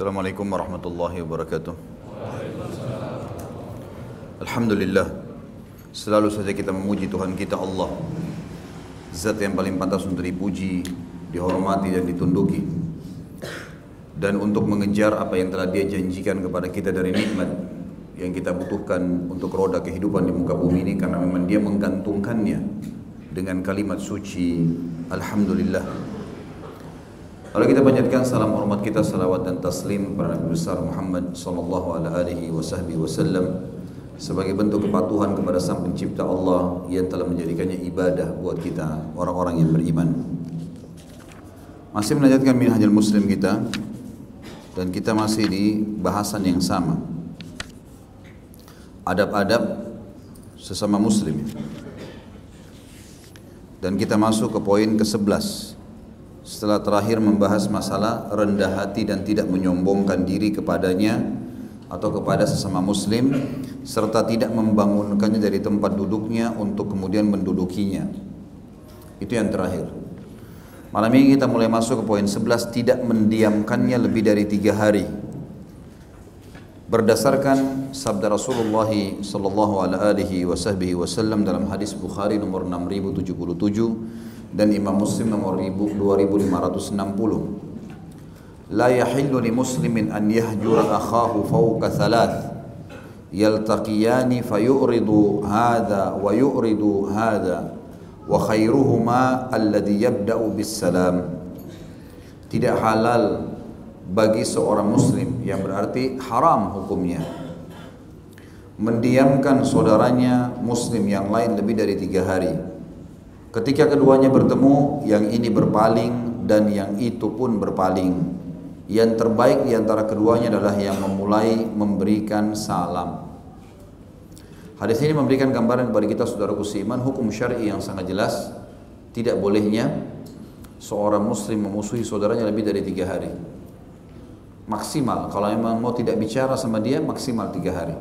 Assalamualaikum warahmatullahi wabarakatuh. Alhamdulillah. Selalu saja kita memuji Tuhan kita Allah. Zat yang paling pantas untuk dipuji, dihormati dan ditunduki. Dan untuk mengejar apa yang telah dia janjikan kepada kita dari nikmat yang kita butuhkan untuk roda kehidupan di muka bumi ini karena memang dia menggantungkannya dengan kalimat suci Alhamdulillah Lalu kita panjatkan salam hormat kita, salawat dan taslim kepada Nabi besar Muhammad sallallahu alaihi wasallam sebagai bentuk kepatuhan kepada Sang Pencipta Allah yang telah menjadikannya ibadah buat kita orang-orang yang beriman. Masih melanjutkan minhajul muslim kita dan kita masih di bahasan yang sama. Adab-adab sesama muslim. Dan kita masuk ke poin ke-11 setelah terakhir membahas masalah rendah hati dan tidak menyombongkan diri kepadanya atau kepada sesama muslim serta tidak membangunkannya dari tempat duduknya untuk kemudian mendudukinya. Itu yang terakhir. Malam ini kita mulai masuk ke poin 11 tidak mendiamkannya lebih dari tiga hari. Berdasarkan sabda Rasulullah sallallahu alaihi wasallam dalam hadis Bukhari nomor 6077 dan Imam Muslim nomor 2560 La yahillu li muslimin an yahjura akhahu fawqa thalath. Yaltaqiyani fayuridu hadha wa yuridu hadha. Wa khairuhuma alladhi yabda'u bis salam tidak halal bagi seorang muslim yang berarti haram hukumnya mendiamkan saudaranya muslim yang lain lebih dari tiga hari Ketika keduanya bertemu, yang ini berpaling dan yang itu pun berpaling. Yang terbaik di antara keduanya adalah yang memulai memberikan salam. Hadis ini memberikan gambaran kepada kita saudaraku seiman hukum syar'i yang sangat jelas. Tidak bolehnya seorang muslim memusuhi saudaranya lebih dari tiga hari. Maksimal. Kalau memang mau tidak bicara sama dia maksimal tiga hari.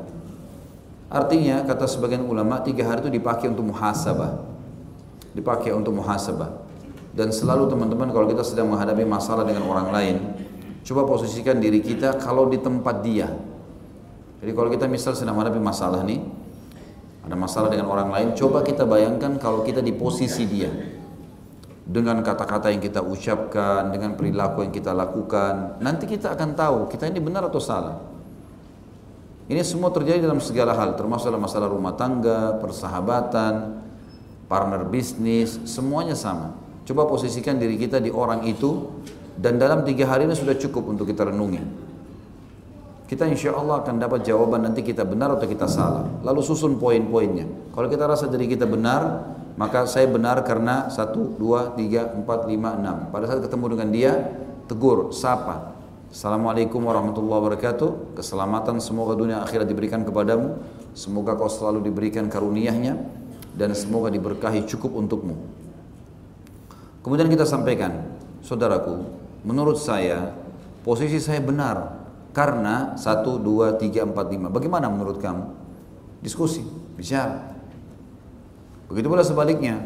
Artinya kata sebagian ulama tiga hari itu dipakai untuk muhasabah dipakai untuk muhasabah. Dan selalu teman-teman kalau kita sedang menghadapi masalah dengan orang lain, coba posisikan diri kita kalau di tempat dia. Jadi kalau kita misal sedang menghadapi masalah nih, ada masalah dengan orang lain, coba kita bayangkan kalau kita di posisi dia. Dengan kata-kata yang kita ucapkan, dengan perilaku yang kita lakukan, nanti kita akan tahu kita ini benar atau salah. Ini semua terjadi dalam segala hal, termasuk dalam masalah rumah tangga, persahabatan, partner bisnis, semuanya sama. Coba posisikan diri kita di orang itu dan dalam tiga hari ini sudah cukup untuk kita renungi. Kita insya Allah akan dapat jawaban nanti kita benar atau kita salah. Lalu susun poin-poinnya. Kalau kita rasa diri kita benar, maka saya benar karena satu, dua, tiga, empat, lima, enam. Pada saat ketemu dengan dia, tegur, sapa. Assalamualaikum warahmatullahi wabarakatuh. Keselamatan semoga dunia akhirat diberikan kepadamu. Semoga kau selalu diberikan karuniahnya dan semoga diberkahi cukup untukmu. Kemudian kita sampaikan, saudaraku, menurut saya posisi saya benar karena satu, dua, tiga, empat, lima. Bagaimana menurut kamu? Diskusi, bicara. Begitu pula sebaliknya.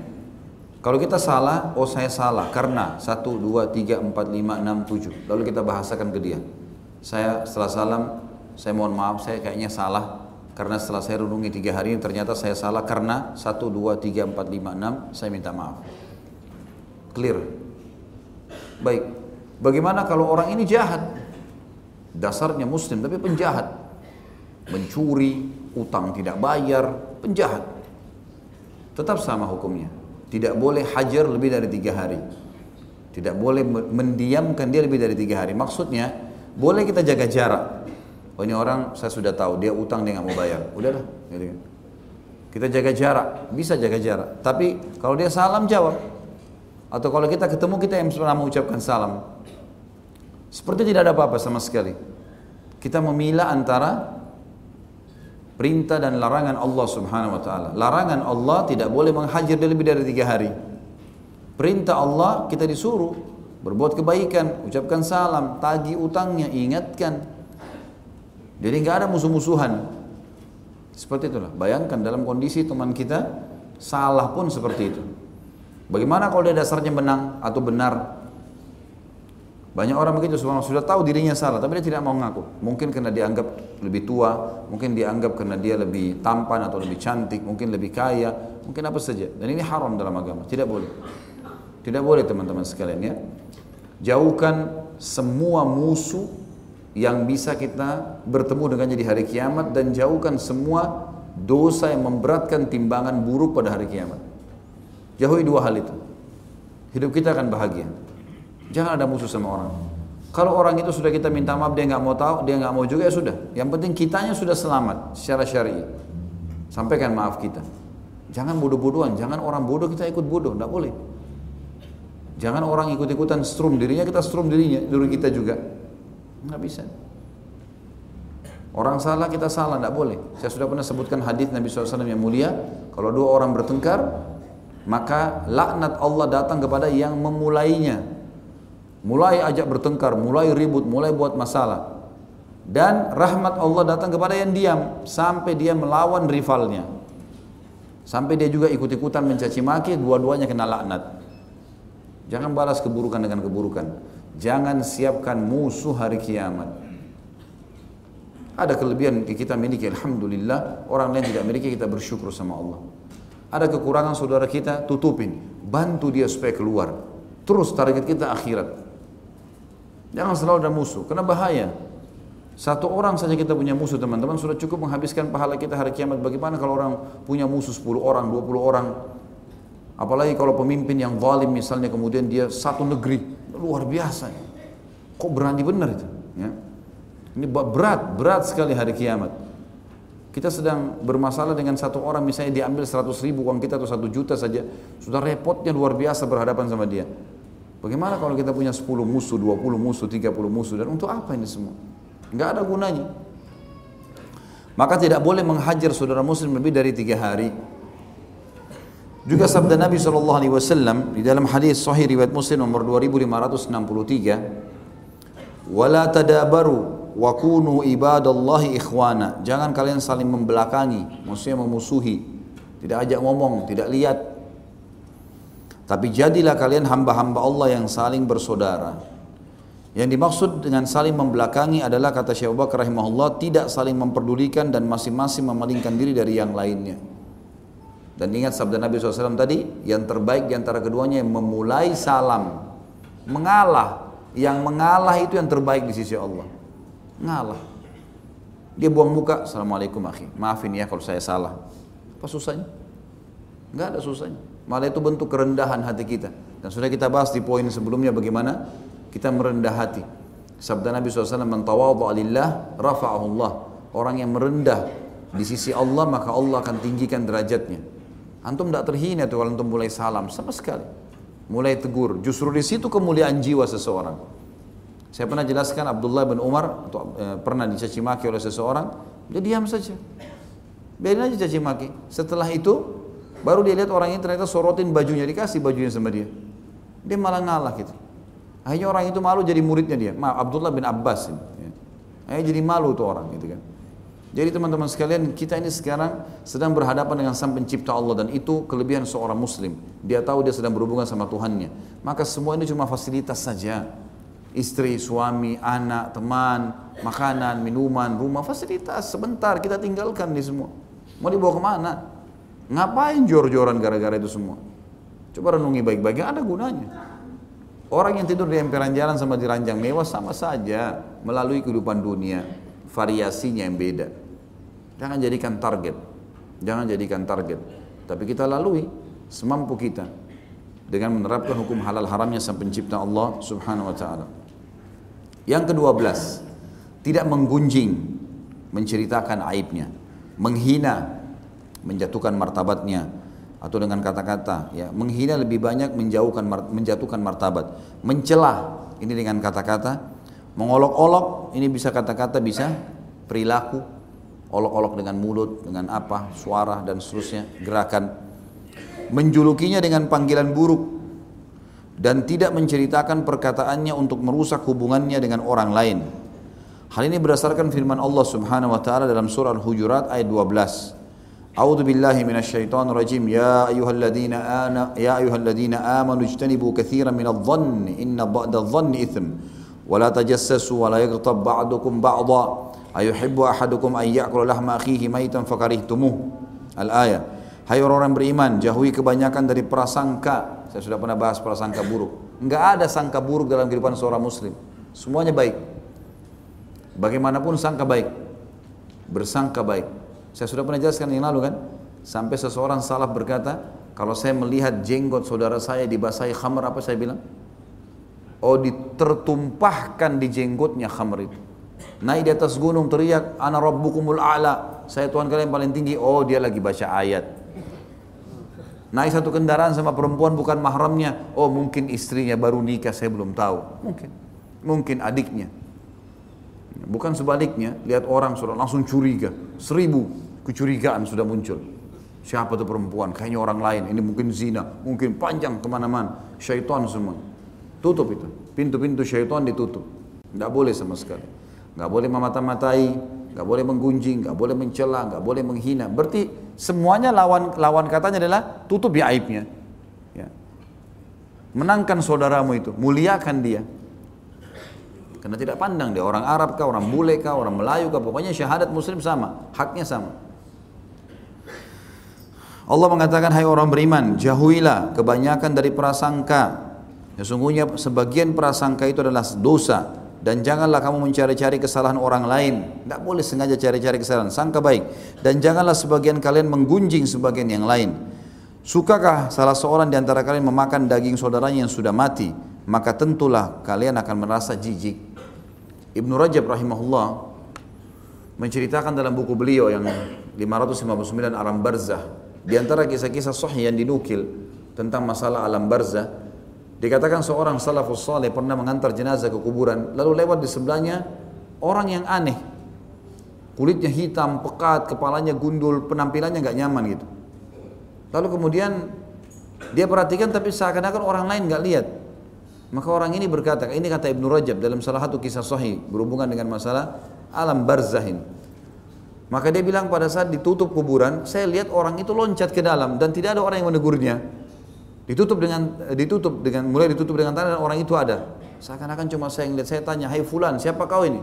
Kalau kita salah, oh saya salah karena satu, dua, tiga, empat, lima, enam, tujuh. Lalu kita bahasakan ke dia. Saya setelah salam, saya mohon maaf, saya kayaknya salah karena setelah saya renungi tiga hari ini ternyata saya salah karena satu dua tiga empat lima enam saya minta maaf. Clear. Baik. Bagaimana kalau orang ini jahat? Dasarnya muslim tapi penjahat. Mencuri, utang tidak bayar, penjahat. Tetap sama hukumnya. Tidak boleh hajar lebih dari tiga hari. Tidak boleh mendiamkan dia lebih dari tiga hari. Maksudnya, boleh kita jaga jarak Oh ini orang saya sudah tahu dia utang dia nggak mau bayar. Udahlah. Gitu kan. Kita jaga jarak, bisa jaga jarak. Tapi kalau dia salam jawab. Atau kalau kita ketemu kita yang pernah mengucapkan salam. Seperti tidak ada apa-apa sama sekali. Kita memilah antara perintah dan larangan Allah Subhanahu wa taala. Larangan Allah tidak boleh menghajar lebih dari tiga hari. Perintah Allah kita disuruh berbuat kebaikan, ucapkan salam, tagih utangnya, ingatkan, jadi nggak ada musuh-musuhan. Seperti itulah. Bayangkan dalam kondisi teman kita salah pun seperti itu. Bagaimana kalau dia dasarnya menang atau benar? Banyak orang begitu subhanallah sudah tahu dirinya salah tapi dia tidak mau mengaku. Mungkin karena dianggap lebih tua, mungkin dianggap karena dia lebih tampan atau lebih cantik, mungkin lebih kaya, mungkin apa saja. Dan ini haram dalam agama, tidak boleh. Tidak boleh teman-teman sekalian ya. Jauhkan semua musuh yang bisa kita bertemu dengannya di hari kiamat dan jauhkan semua dosa yang memberatkan timbangan buruk pada hari kiamat. Jauhi dua hal itu. Hidup kita akan bahagia. Jangan ada musuh sama orang. Kalau orang itu sudah kita minta maaf dia nggak mau tahu, dia nggak mau juga ya sudah. Yang penting kitanya sudah selamat secara syar'i. Sampaikan maaf kita. Jangan bodoh-bodohan, jangan orang bodoh kita ikut bodoh, tidak boleh. Jangan orang ikut-ikutan strum dirinya kita strum dirinya, diri kita juga. Nggak bisa. Orang salah kita salah, tidak boleh. Saya sudah pernah sebutkan hadis Nabi SAW yang mulia. Kalau dua orang bertengkar, maka laknat Allah datang kepada yang memulainya mulai ajak bertengkar, mulai ribut, mulai buat masalah. Dan rahmat Allah datang kepada yang diam sampai dia melawan rivalnya. Sampai dia juga ikut-ikutan mencaci maki, dua-duanya kena laknat. Jangan balas keburukan dengan keburukan. Jangan siapkan musuh hari kiamat. Ada kelebihan yang kita miliki, Alhamdulillah. Orang lain tidak miliki, kita bersyukur sama Allah. Ada kekurangan saudara kita, tutupin. Bantu dia supaya keluar. Terus target kita akhirat. Jangan selalu ada musuh, karena bahaya. Satu orang saja kita punya musuh teman-teman sudah cukup menghabiskan pahala kita hari kiamat. Bagaimana kalau orang punya musuh 10 orang, 20 orang? Apalagi kalau pemimpin yang zalim misalnya kemudian dia satu negeri, luar biasa. Kok berani benar itu? Ya. Ini berat, berat sekali hari kiamat. Kita sedang bermasalah dengan satu orang misalnya diambil 100 ribu uang kita atau satu juta saja. Sudah repotnya luar biasa berhadapan sama dia. Bagaimana kalau kita punya 10 musuh, 20 musuh, 30 musuh dan untuk apa ini semua? Enggak ada gunanya. Maka tidak boleh menghajar saudara muslim lebih dari tiga hari. Juga sabda Nabi Shallallahu Alaihi Wasallam di dalam hadis Sahih riwayat Muslim nomor 2563, "Wala tadabaru wa kunu ibadallahi ikhwana." Jangan kalian saling membelakangi, maksudnya memusuhi, tidak ajak ngomong, tidak lihat tapi jadilah kalian hamba-hamba Allah yang saling bersaudara. Yang dimaksud dengan saling membelakangi adalah kata Syekh Abu Bakar rahimahullah tidak saling memperdulikan dan masing-masing memalingkan diri dari yang lainnya. Dan ingat sabda Nabi SAW tadi, yang terbaik di antara keduanya yang memulai salam, mengalah. Yang mengalah itu yang terbaik di sisi Allah. Ngalah. Dia buang muka, Assalamualaikum akhi, maafin ya kalau saya salah. Apa susahnya? Enggak ada susahnya. Malah itu bentuk kerendahan hati kita. Dan sudah kita bahas di poin sebelumnya bagaimana kita merendah hati. Sabda Nabi SAW, Man alillah rafa'ahu Allah. Orang yang merendah di sisi Allah, maka Allah akan tinggikan derajatnya. Antum tidak terhina tuh kalau antum mulai salam, sama sekali. Mulai tegur. Justru di situ kemuliaan jiwa seseorang. Saya pernah jelaskan Abdullah bin Umar atau, e, pernah dicaci maki oleh seseorang, dia diam saja. Biarin aja caci maki. Setelah itu Baru dia lihat orang ini ternyata sorotin bajunya, dikasih bajunya sama dia. Dia malah ngalah gitu. Akhirnya orang itu malu jadi muridnya dia. Ma, Abdullah bin Abbas. Ini, ya. Akhirnya jadi malu tuh orang gitu kan. Jadi teman-teman sekalian, kita ini sekarang sedang berhadapan dengan sang pencipta Allah dan itu kelebihan seorang muslim. Dia tahu dia sedang berhubungan sama Tuhannya. Maka semua ini cuma fasilitas saja. Istri, suami, anak, teman, makanan, minuman, rumah, fasilitas. Sebentar kita tinggalkan di semua. Mau dibawa ke mana? Ngapain jor-joran gara-gara itu semua? Coba renungi baik-baik, ada gunanya. Orang yang tidur di emperan jalan sama di ranjang mewah sama saja melalui kehidupan dunia. Variasinya yang beda. Jangan jadikan target. Jangan jadikan target. Tapi kita lalui semampu kita dengan menerapkan hukum halal haramnya sang pencipta Allah Subhanahu wa taala. Yang kedua belas, tidak menggunjing, menceritakan aibnya, menghina, menjatuhkan martabatnya atau dengan kata-kata ya menghina lebih banyak menjauhkan menjatuhkan martabat mencela ini dengan kata-kata mengolok-olok ini bisa kata-kata bisa perilaku olok-olok dengan mulut dengan apa suara dan seterusnya gerakan menjulukinya dengan panggilan buruk dan tidak menceritakan perkataannya untuk merusak hubungannya dengan orang lain hal ini berdasarkan firman Allah Subhanahu wa taala dalam surah Al-Hujurat ayat 12 أعوذ بالله من الشيطان الرجيم يا أيها الذين آن يا أيها الذين آمنوا اجتنبوا كثيرا من الظن إن بعد الظن إثم ولا تجسسوا ولا يغتب بعضكم بعضا ayuhibbu ahadukum ayyakula lahma akhihi maitan fakarihtumuh al ayat hai orang-orang beriman jauhi kebanyakan dari prasangka. Saya sudah pernah bahas prasangka buruk. Enggak ada sangka buruk dalam kehidupan seorang muslim. Semuanya baik. Bagaimanapun sangka baik. Bersangka baik. Saya sudah pernah jelaskan yang lalu kan? Sampai seseorang salah berkata kalau saya melihat jenggot saudara saya dibasahi khamar apa saya bilang? Oh ditertumpahkan di jenggotnya khamar itu. Naik di atas gunung teriak, Ana Rabbukumul A'la. Saya Tuhan kalian paling tinggi. Oh dia lagi baca ayat. Naik satu kendaraan sama perempuan bukan mahramnya. Oh mungkin istrinya baru nikah saya belum tahu. Mungkin. Mungkin adiknya. Bukan sebaliknya. Lihat orang sudah langsung curiga. Seribu kecurigaan sudah muncul. Siapa tuh perempuan? Kayaknya orang lain. Ini mungkin zina. Mungkin panjang ke mana-mana. Syaitan semua. Tutup itu. Pintu-pintu syaitan ditutup. Tidak boleh sama sekali. Nggak boleh memata-matai, nggak boleh menggunjing, nggak boleh mencela, nggak boleh menghina. Berarti semuanya lawan lawan katanya adalah tutup ya aibnya. Ya. Menangkan saudaramu itu, muliakan dia. Karena tidak pandang dia orang Arab kah, orang bule kah, orang Melayu kah, pokoknya syahadat muslim sama, haknya sama. Allah mengatakan hai orang beriman, jauhilah kebanyakan dari prasangka Sesungguhnya sebagian prasangka itu adalah dosa dan janganlah kamu mencari-cari kesalahan orang lain. Tidak boleh sengaja cari-cari kesalahan, sangka baik. Dan janganlah sebagian kalian menggunjing sebagian yang lain. Sukakah salah seorang di antara kalian memakan daging saudaranya yang sudah mati? Maka tentulah kalian akan merasa jijik. Ibnu Rajab rahimahullah menceritakan dalam buku beliau yang 559 Alam Barzah. Di antara kisah-kisah sahih yang dinukil tentang masalah alam barzah, Dikatakan seorang salafus saleh pernah mengantar jenazah ke kuburan, lalu lewat di sebelahnya orang yang aneh. Kulitnya hitam, pekat, kepalanya gundul, penampilannya nggak nyaman gitu. Lalu kemudian dia perhatikan tapi seakan-akan orang lain nggak lihat. Maka orang ini berkata, ini kata Ibnu Rajab dalam salah satu kisah sahih berhubungan dengan masalah alam barzahin. Maka dia bilang pada saat ditutup kuburan, saya lihat orang itu loncat ke dalam dan tidak ada orang yang menegurnya. Ditutup dengan ditutup dengan mulai ditutup dengan tanah dan orang itu ada. Seakan-akan cuma saya ngeliat saya tanya, "Hai fulan, siapa kau ini?"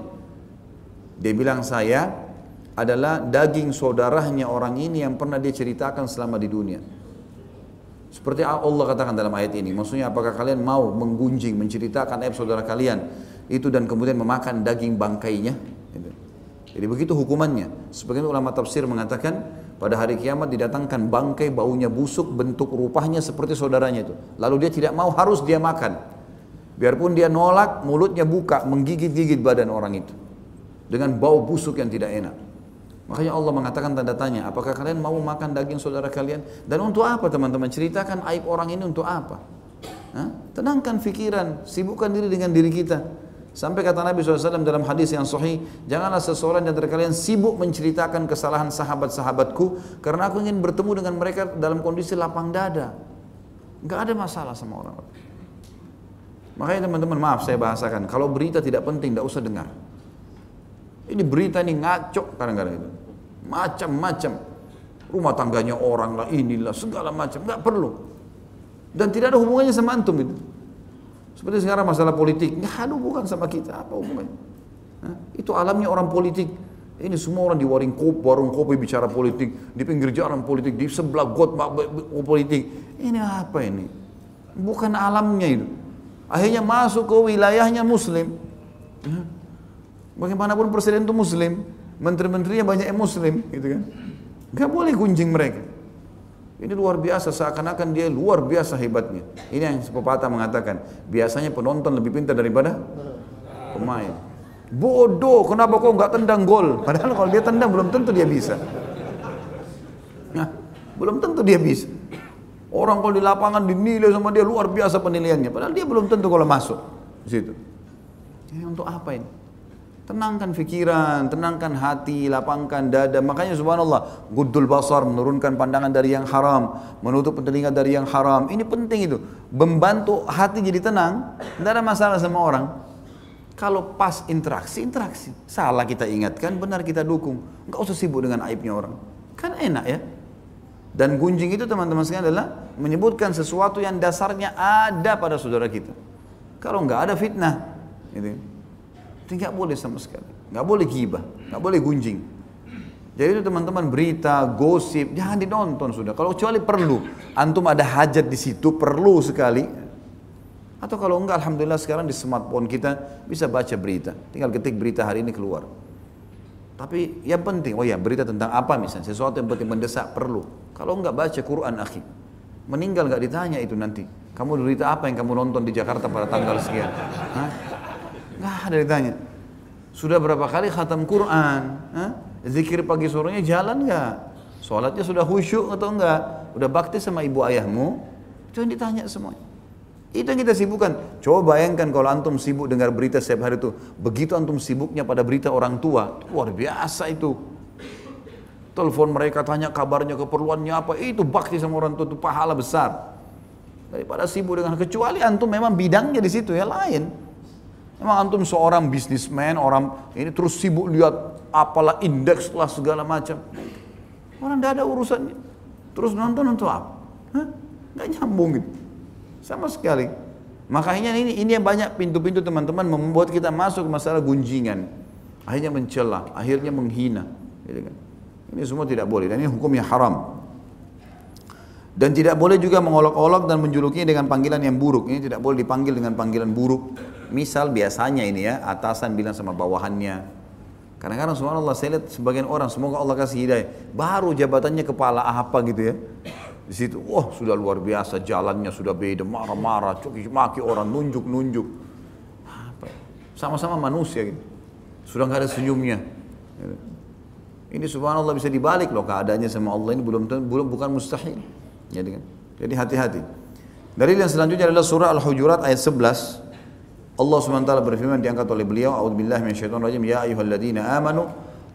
Dia bilang, "Saya adalah daging saudaranya orang ini yang pernah dia ceritakan selama di dunia." Seperti Allah katakan dalam ayat ini, maksudnya apakah kalian mau menggunjing, menceritakan aib saudara kalian itu dan kemudian memakan daging bangkainya? Jadi begitu hukumannya. Sebagian ulama tafsir mengatakan pada hari kiamat didatangkan bangkai baunya busuk, bentuk rupanya seperti saudaranya itu. Lalu dia tidak mau harus dia makan. Biarpun dia nolak, mulutnya buka, menggigit-gigit badan orang itu. Dengan bau busuk yang tidak enak. Makanya Allah mengatakan tanda tanya, apakah kalian mau makan daging saudara kalian? Dan untuk apa teman-teman? Ceritakan aib orang ini untuk apa? Hah? Tenangkan pikiran, sibukkan diri dengan diri kita. Sampai kata Nabi SAW dalam hadis yang sahih, janganlah seseorang di antara kalian sibuk menceritakan kesalahan sahabat-sahabatku, karena aku ingin bertemu dengan mereka dalam kondisi lapang dada. Gak ada masalah sama orang. Makanya teman-teman maaf saya bahasakan, kalau berita tidak penting, tidak usah dengar. Ini berita ini ngaco kadang-kadang itu. Macam-macam. Rumah tangganya orang lah, inilah, segala macam. Gak perlu. Dan tidak ada hubungannya sama antum itu. Seperti sekarang masalah politik, nggak ada hubungan sama kita, apa hubungannya? Nah, itu alamnya orang politik. Ini semua orang di warung kopi, warung kopi bicara politik, di pinggir jalan politik, di sebelah got politik. Ini apa ini? Bukan alamnya itu. Akhirnya masuk ke wilayahnya Muslim. Bagaimanapun presiden itu Muslim, menteri-menterinya banyak yang Muslim, gitu kan? Gak boleh gunjing mereka. Ini luar biasa, seakan-akan dia luar biasa hebatnya. Ini yang pepatah mengatakan, biasanya penonton lebih pintar daripada pemain. Bodoh, kenapa kau nggak tendang gol? Padahal kalau dia tendang belum tentu dia bisa. Nah, belum tentu dia bisa. Orang kalau di lapangan dinilai sama dia luar biasa penilaiannya, padahal dia belum tentu kalau masuk di situ. Ya, untuk apa ini? Tenangkan pikiran, tenangkan hati, lapangkan dada. Makanya subhanallah, guddul basar, menurunkan pandangan dari yang haram, menutup telinga dari yang haram. Ini penting itu. Membantu hati jadi tenang, tidak ada masalah sama orang. Kalau pas interaksi, interaksi. Salah kita ingatkan, benar kita dukung. Enggak usah sibuk dengan aibnya orang. Kan enak ya. Dan gunjing itu teman-teman sekalian adalah menyebutkan sesuatu yang dasarnya ada pada saudara kita. Kalau enggak ada fitnah. Gitu. Itu nggak boleh sama sekali. Nggak boleh gibah, nggak boleh gunjing. Jadi itu teman-teman berita, gosip, jangan dinonton sudah. Kalau kecuali perlu, antum ada hajat di situ, perlu sekali. Atau kalau enggak, alhamdulillah sekarang di smartphone kita bisa baca berita. Tinggal ketik berita hari ini keluar. Tapi yang penting, oh ya berita tentang apa misalnya, sesuatu yang penting mendesak perlu. Kalau enggak baca Quran akhi, meninggal enggak ditanya itu nanti. Kamu berita apa yang kamu nonton di Jakarta pada tanggal sekian? Hah? Enggak ada ditanya. Sudah berapa kali khatam Quran? Hah? Zikir pagi sorenya jalan enggak? Sholatnya sudah khusyuk atau enggak? Udah bakti sama ibu ayahmu? Itu yang ditanya semuanya. Itu yang kita sibukkan. Coba bayangkan kalau antum sibuk dengar berita setiap hari itu. Begitu antum sibuknya pada berita orang tua. Luar biasa itu. Telepon mereka tanya kabarnya, keperluannya apa. Itu bakti sama orang tua itu pahala besar. Daripada sibuk dengan kecuali antum memang bidangnya di situ ya lain. Memang antum seorang bisnismen, orang ini terus sibuk lihat apalah indeks lah segala macam. Orang tidak ada urusannya. Terus nonton untuk apa? Hah? Gak nyambung gitu. Sama sekali. Makanya ini ini yang banyak pintu-pintu teman-teman membuat kita masuk masalah gunjingan. Akhirnya mencela, akhirnya menghina. Gitu kan. Ini semua tidak boleh dan ini hukumnya haram. Dan tidak boleh juga mengolok-olok dan menjulukinya dengan panggilan yang buruk. Ini tidak boleh dipanggil dengan panggilan buruk. Misal biasanya ini ya, atasan bilang sama bawahannya. Kadang-kadang subhanallah saya lihat sebagian orang, semoga Allah kasih hidayah. Baru jabatannya kepala apa gitu ya. Di situ, wah sudah luar biasa, jalannya sudah beda, marah-marah, maki orang, nunjuk-nunjuk. Sama-sama manusia gitu. Sudah nggak ada senyumnya. Ini subhanallah bisa dibalik loh keadaannya sama Allah ini belum belum bukan mustahil. Jadi kan. Jadi hati-hati. Dari yang selanjutnya adalah surah Al-Hujurat ayat 11. Allah SWT berfirman diangkat oleh beliau, A'udzubillahi minasyaitonir rajim, ya ayyuhalladzina amanu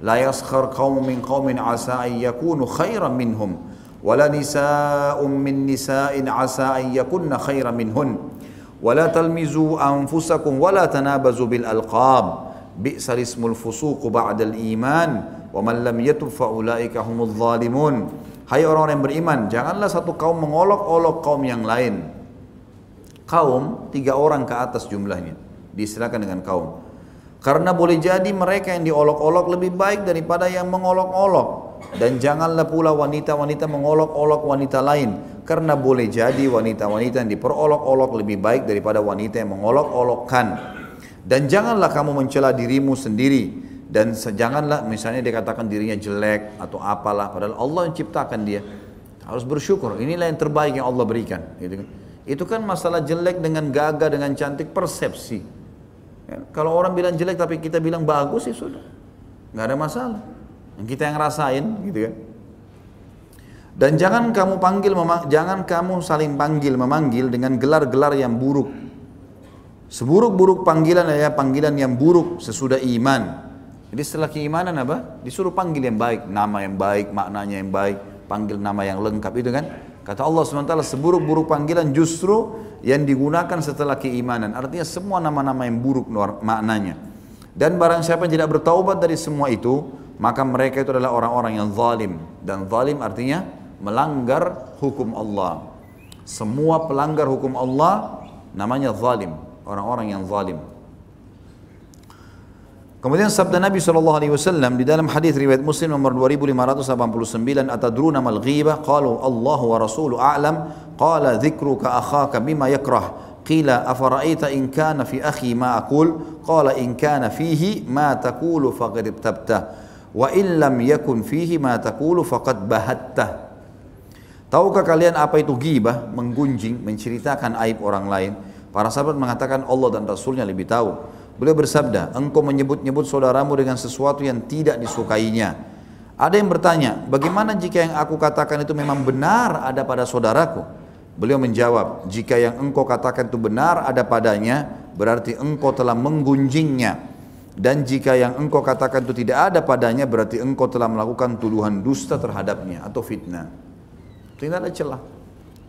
la yaskhar qaumun min qaumin asa an yakunu khairan minhum ولا نساء من نساء عسى أن يكن خيرا منهن ولا تلمزوا أنفسكم ولا تنابزوا بالألقاب بئس الاسم الفسوق بعد الإيمان ومن لم يتب فأولئك هم الظالمون Hai orang-orang yang beriman, janganlah satu kaum mengolok-olok kaum yang lain. Kaum, tiga orang ke atas jumlahnya. Diistilahkan dengan kaum. Karena boleh jadi mereka yang diolok-olok lebih baik daripada yang mengolok-olok. Dan janganlah pula wanita-wanita mengolok-olok wanita lain. Karena boleh jadi wanita-wanita yang diperolok-olok lebih baik daripada wanita yang mengolok-olokkan. Dan janganlah kamu mencela dirimu sendiri. Dan janganlah misalnya dikatakan dirinya jelek atau apalah. Padahal Allah yang ciptakan dia. Harus bersyukur. Inilah yang terbaik yang Allah berikan. Gitu kan. Itu kan masalah jelek dengan gagah, dengan cantik, persepsi. Ya, kalau orang bilang jelek tapi kita bilang bagus ya sudah. Nggak ada masalah. Kita yang rasain gitu kan. Dan jangan kamu panggil jangan kamu saling panggil memanggil dengan gelar-gelar yang buruk. Seburuk-buruk panggilan adalah panggilan yang buruk sesudah iman. Jadi setelah keimanan apa? Disuruh panggil yang baik, nama yang baik, maknanya yang baik, panggil nama yang lengkap itu kan. Kata Allah SWT seburuk-buruk panggilan justru yang digunakan setelah keimanan. Artinya semua nama-nama yang buruk maknanya. Dan barang siapa yang tidak bertaubat dari semua itu, maka mereka itu adalah orang-orang yang zalim dan zalim artinya melanggar hukum Allah. Semua pelanggar hukum Allah namanya zalim, orang-orang yang zalim. Kemudian sabda Nabi SAW di dalam hadis riwayat Muslim nomor 2589 atadruna mal ghibah qalu Allah wa rasulu a'lam qala dzikruka akhaka bima yakrah qila afara'aita in kana fi akhi ma aqul qala in kana fihi ma taqulu faqad ibtabta Wa illam yakun fihi ma taqulu faqad bahatta. Tahukah kalian apa itu ghibah? Menggunjing, menceritakan aib orang lain. Para sahabat mengatakan Allah dan Rasulnya lebih tahu. Beliau bersabda, engkau menyebut-nyebut saudaramu dengan sesuatu yang tidak disukainya. Ada yang bertanya, bagaimana jika yang aku katakan itu memang benar ada pada saudaraku? Beliau menjawab, jika yang engkau katakan itu benar ada padanya, berarti engkau telah menggunjingnya dan jika yang engkau katakan itu tidak ada padanya berarti engkau telah melakukan tuduhan dusta terhadapnya atau fitnah. Tidak ada celah.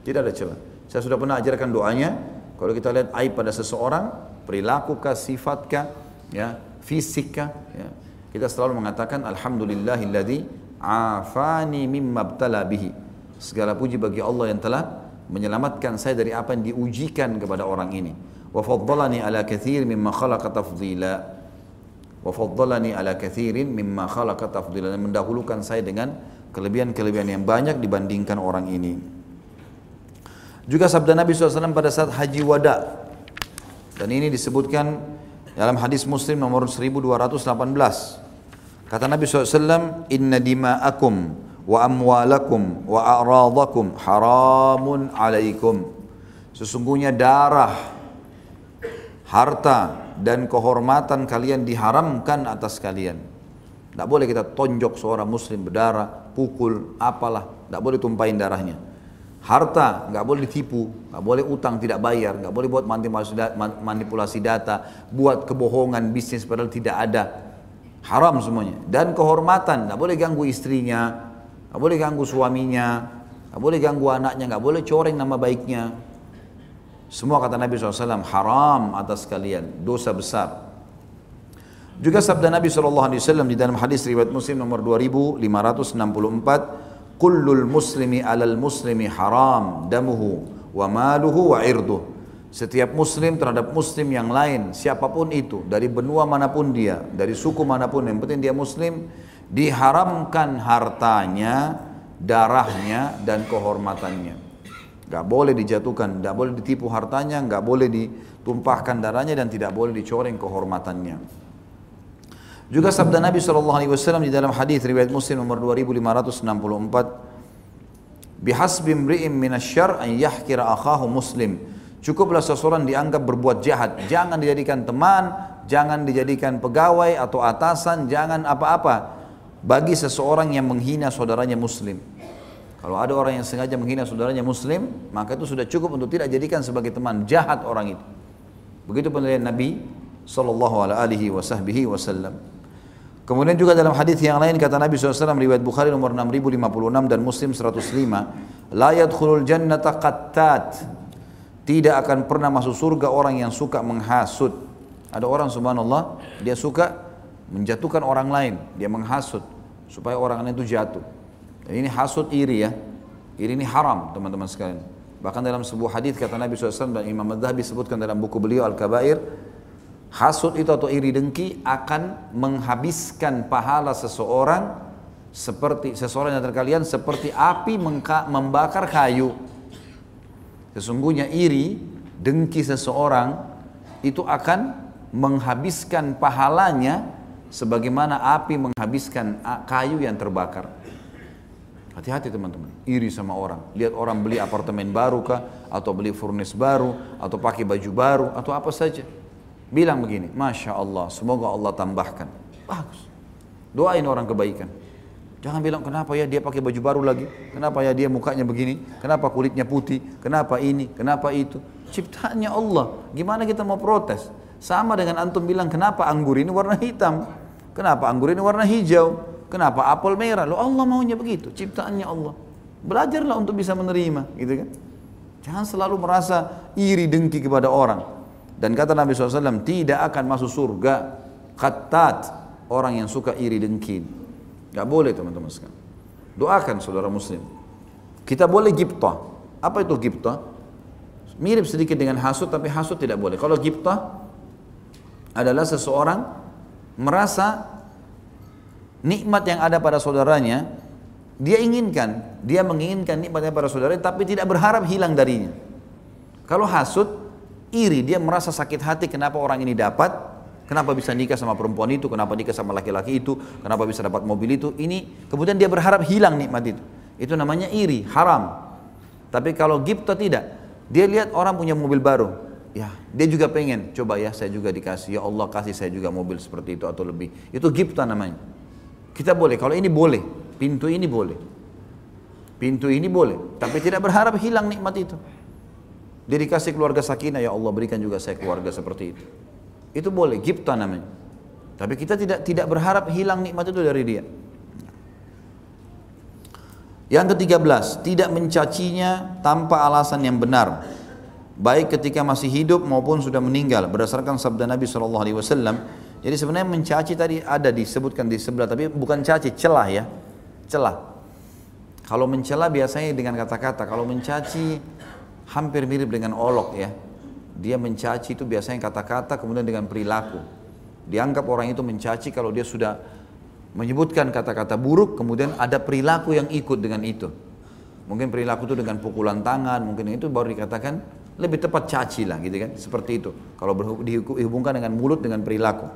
Tidak ada celah. Saya sudah pernah ajarkan doanya. Kalau kita lihat aib pada seseorang, perilaku kah, sifat kah, ya, fisik kah, ya. Kita selalu mengatakan alhamdulillahilladzi afani mimma btala bihi. Segala puji bagi Allah yang telah menyelamatkan saya dari apa yang diujikan kepada orang ini. Wa faddalani ala kathir mimma khalaqa tafdila wa faddalani ala kathirin mimma khalaqa tafdilan dan mendahulukan saya dengan kelebihan-kelebihan yang banyak dibandingkan orang ini. Juga sabda Nabi SAW pada saat haji wada dan ini disebutkan dalam hadis Muslim nomor 1218. Kata Nabi SAW, Inna dima'akum wa amwalakum wa a'radakum haramun alaikum. Sesungguhnya darah, harta, dan kehormatan kalian diharamkan atas kalian. Tidak boleh kita tonjok seorang muslim berdarah, pukul, apalah. Tidak boleh tumpahin darahnya. Harta nggak boleh ditipu, nggak boleh utang tidak bayar, nggak boleh buat manipulasi data, buat kebohongan bisnis padahal tidak ada. Haram semuanya. Dan kehormatan, nggak boleh ganggu istrinya, nggak boleh ganggu suaminya, nggak boleh ganggu anaknya, nggak boleh coreng nama baiknya, semua kata Nabi SAW haram atas kalian, dosa besar. Juga sabda Nabi SAW di dalam hadis riwayat Muslim nomor 2564, Kullul muslimi alal muslimi haram damuhu wa maluhu wa irduh. Setiap muslim terhadap muslim yang lain, siapa pun itu, dari benua mana pun dia, dari suku mana pun, yang penting dia muslim, diharamkan hartanya, darahnya, dan kehormatannya. Gak boleh dijatuhkan, gak boleh ditipu hartanya, gak boleh ditumpahkan darahnya dan tidak boleh dicoreng kehormatannya. Juga sabda Nabi SAW di dalam hadis riwayat Muslim nomor 2564 Bihasbi mri'im minasyar an yahkira akhahu muslim. Cukuplah seseorang dianggap berbuat jahat. Jangan dijadikan teman Jangan dijadikan pegawai atau atasan Jangan apa-apa. Bagi seseorang yang menghina saudaranya muslim. Kalau ada orang yang sengaja menghina saudaranya muslim, maka itu sudah cukup untuk tidak jadikan sebagai teman. Jahat orang itu. Begitu penilaian Nabi sallallahu alaihi wasallam. Kemudian juga dalam hadis yang lain kata Nabi SAW riwayat Bukhari nomor 6056 dan Muslim 105 la yadkhulul jannata qattat tidak akan pernah masuk surga orang yang suka menghasut ada orang subhanallah dia suka menjatuhkan orang lain dia menghasut supaya orang lain itu jatuh ini hasud iri ya. Iri ini haram teman-teman sekalian. Bahkan dalam sebuah hadis kata Nabi SAW dan Imam Madhabi sebutkan dalam buku beliau Al-Kabair, hasud itu atau iri dengki akan menghabiskan pahala seseorang seperti seseorang yang terkalian seperti api membakar kayu. Sesungguhnya iri, dengki seseorang itu akan menghabiskan pahalanya sebagaimana api menghabiskan kayu yang terbakar. Hati-hati teman-teman, iri sama orang. Lihat orang beli apartemen baru kah, atau beli furnis baru, atau pakai baju baru, atau apa saja. Bilang begini, Masya Allah, semoga Allah tambahkan. Bagus. Doain orang kebaikan. Jangan bilang kenapa ya dia pakai baju baru lagi, kenapa ya dia mukanya begini, kenapa kulitnya putih, kenapa ini, kenapa itu. Ciptaannya Allah, gimana kita mau protes? Sama dengan antum bilang kenapa anggur ini warna hitam, kenapa anggur ini warna hijau, Kenapa apel merah? Lo Allah maunya begitu, ciptaannya Allah. Belajarlah untuk bisa menerima, gitu kan? Jangan selalu merasa iri dengki kepada orang. Dan kata Nabi SAW, tidak akan masuk surga khatat orang yang suka iri dengki. Gak boleh teman-teman sekalian. Doakan saudara muslim. Kita boleh gipta. Apa itu gipta? Mirip sedikit dengan hasut, tapi hasut tidak boleh. Kalau gipta adalah seseorang merasa nikmat yang ada pada saudaranya, dia inginkan, dia menginginkan nikmatnya pada saudaranya, tapi tidak berharap hilang darinya. Kalau hasut, iri, dia merasa sakit hati kenapa orang ini dapat, kenapa bisa nikah sama perempuan itu, kenapa nikah sama laki-laki itu, kenapa bisa dapat mobil itu, ini kemudian dia berharap hilang nikmat itu. Itu namanya iri, haram. Tapi kalau gipta tidak, dia lihat orang punya mobil baru, ya dia juga pengen, coba ya saya juga dikasih, ya Allah kasih saya juga mobil seperti itu atau lebih. Itu gipta namanya. Kita boleh, kalau ini boleh, pintu ini boleh. Pintu ini boleh, tapi tidak berharap hilang nikmat itu. Dia dikasih keluarga sakinah, ya Allah berikan juga saya keluarga seperti itu. Itu boleh, gipta namanya. Tapi kita tidak tidak berharap hilang nikmat itu dari dia. Yang ketiga belas, tidak mencacinya tanpa alasan yang benar. Baik ketika masih hidup maupun sudah meninggal. Berdasarkan sabda Nabi SAW, jadi sebenarnya mencaci tadi ada disebutkan di sebelah, tapi bukan caci, celah ya, celah. Kalau mencela biasanya dengan kata-kata, kalau mencaci hampir mirip dengan olok ya. Dia mencaci itu biasanya kata-kata kemudian dengan perilaku. Dianggap orang itu mencaci kalau dia sudah menyebutkan kata-kata buruk, kemudian ada perilaku yang ikut dengan itu. Mungkin perilaku itu dengan pukulan tangan, mungkin itu baru dikatakan lebih tepat caci lah gitu kan, seperti itu. Kalau dihubungkan dengan mulut dengan perilaku.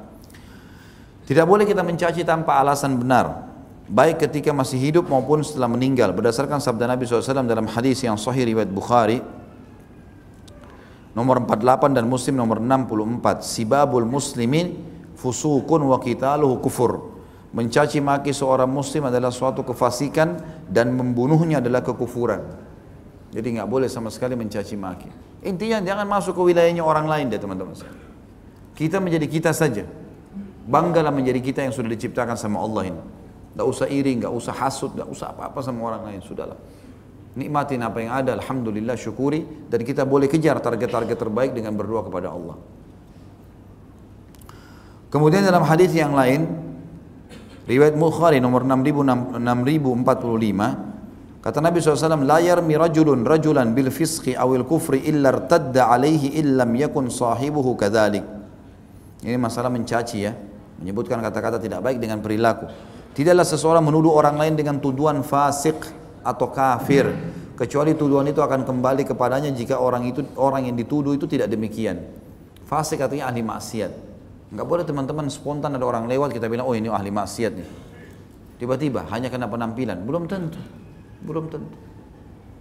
Tidak boleh kita mencaci tanpa alasan benar, baik ketika masih hidup maupun setelah meninggal. Berdasarkan sabda Nabi SAW dalam hadis yang sahih riwayat Bukhari, nomor 48 dan Muslim nomor 64, sibabul muslimin fusukun wa qitaluhu kufur. Mencaci maki seorang muslim adalah suatu kefasikan dan membunuhnya adalah kekufuran. Jadi nggak boleh sama sekali mencaci maki. Intinya jangan masuk ke wilayahnya orang lain deh teman-teman. Kita menjadi kita saja. Banggalah menjadi kita yang sudah diciptakan sama Allah ini. Gak usah iri, gak usah hasut, gak usah apa-apa sama orang lain. Sudahlah. Nikmatin apa yang ada, Alhamdulillah syukuri. Dan kita boleh kejar target-target terbaik dengan berdoa kepada Allah. Kemudian dalam hadis yang lain, Riwayat Bukhari nomor 6045 kata Nabi SAW la yarmi rajulun rajulan bil fisqi awil kufri illa irtadda alaihi illam yakun sahibuhu kadhalik ini masalah mencaci ya menyebutkan kata-kata tidak baik dengan perilaku tidaklah seseorang menuduh orang lain dengan tuduhan fasik atau kafir kecuali tuduhan itu akan kembali kepadanya jika orang itu orang yang dituduh itu tidak demikian fasik artinya ahli maksiat Enggak boleh teman-teman spontan ada orang lewat kita bilang oh ini ahli maksiat nih. Tiba-tiba hanya karena penampilan, belum tentu. Belum tentu.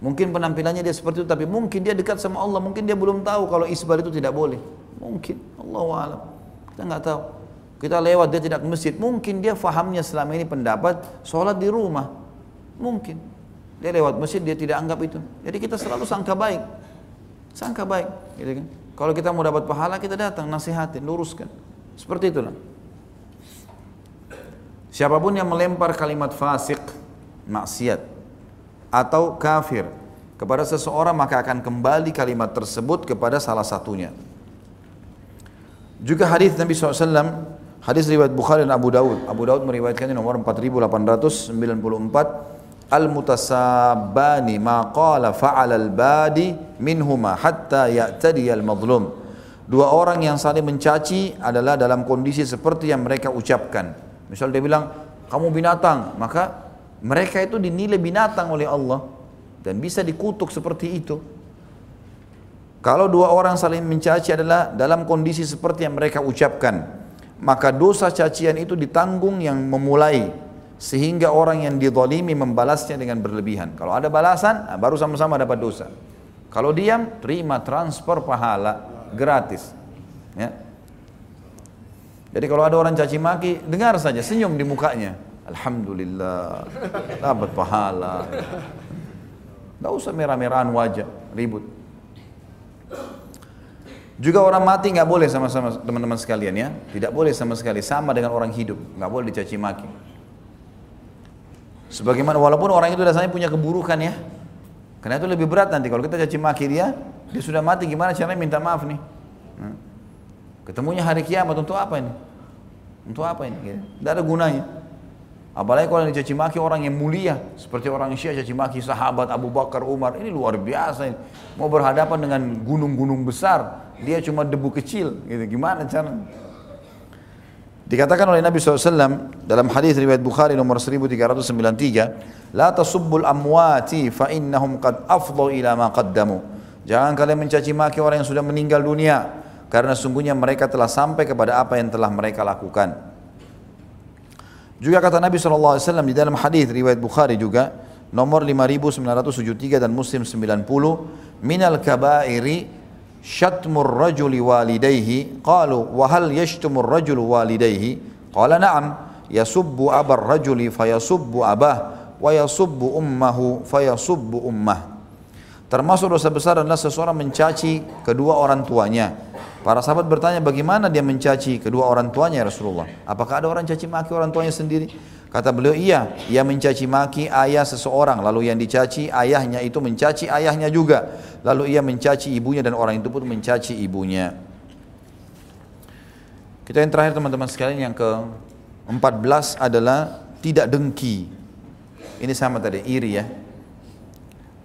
Mungkin penampilannya dia seperti itu tapi mungkin dia dekat sama Allah, mungkin dia belum tahu kalau isbal itu tidak boleh. Mungkin Allah alam. Kita nggak tahu. Kita lewat dia tidak ke masjid, mungkin dia fahamnya selama ini pendapat sholat di rumah. Mungkin. Dia lewat masjid dia tidak anggap itu. Jadi kita selalu sangka baik. Sangka baik, gitu kan? Kalau kita mau dapat pahala kita datang nasihatin, luruskan. Seperti itulah. Siapa pun yang melempar kalimat fasik, maksiat, atau kafir kepada seseorang maka akan kembali kalimat tersebut kepada salah satunya. Juga hadis Nabi SAW, hadis riwayat Bukhari dan Abu Daud. Abu Daud meriwayatkannya nomor 4894. Al-mutasabani ma qala fa'ala al-badi minhuma hatta ya'tadi al-madlum. Dua orang yang saling mencaci adalah dalam kondisi seperti yang mereka ucapkan. Misal dia bilang, kamu binatang, maka mereka itu dinilai binatang oleh Allah dan bisa dikutuk seperti itu. Kalau dua orang saling mencaci adalah dalam kondisi seperti yang mereka ucapkan, maka dosa cacian itu ditanggung yang memulai sehingga orang yang didolimi membalasnya dengan berlebihan. Kalau ada balasan, nah baru sama-sama dapat dosa. Kalau diam, terima transfer pahala gratis. Ya. Jadi kalau ada orang caci maki, dengar saja, senyum di mukanya. Alhamdulillah, dapat pahala. Tidak usah merah-merahan wajah, ribut. Juga orang mati nggak boleh sama-sama teman-teman sekalian ya, tidak boleh sama sekali sama dengan orang hidup, nggak boleh dicaci maki. Sebagaimana walaupun orang itu dasarnya punya keburukan ya, karena itu lebih berat nanti kalau kita caci maki dia, dia sudah mati gimana caranya minta maaf nih? Hmm. Ketemunya hari kiamat untuk apa ini? Untuk apa ini? Tidak gitu. ada gunanya. Apalagi kalau dicaci maki orang yang mulia seperti orang Syiah caci maki sahabat Abu Bakar Umar ini luar biasa ini. Mau berhadapan dengan gunung-gunung besar, dia cuma debu kecil gitu. Gimana cara? Dikatakan oleh Nabi SAW dalam hadis riwayat Bukhari nomor 1393, "La tasubbul amwati fa innahum qad afdhu ila ma qaddamu." Jangan kalian mencaci maki orang yang sudah meninggal dunia karena sungguhnya mereka telah sampai kepada apa yang telah mereka lakukan. Juga kata Nabi SAW di dalam hadis riwayat Bukhari juga nomor 5973 dan Muslim 90 minal kabairi syatmur rajuli walidayhi qalu wa hal yashtumur rajulu walidayhi qala na'am yasubbu abar rajuli fayasubbu abah wa yasubbu ummahu fayasubbu ummah Termasuk dosa besar adalah seseorang mencaci kedua orang tuanya. Para sahabat bertanya bagaimana dia mencaci kedua orang tuanya ya Rasulullah. Apakah ada orang caci maki orang tuanya sendiri? Kata beliau iya, ia mencaci maki ayah seseorang lalu yang dicaci ayahnya itu mencaci ayahnya juga. Lalu ia mencaci ibunya dan orang itu pun mencaci ibunya. Kita yang terakhir teman-teman sekalian yang ke 14 adalah tidak dengki. Ini sama tadi iri ya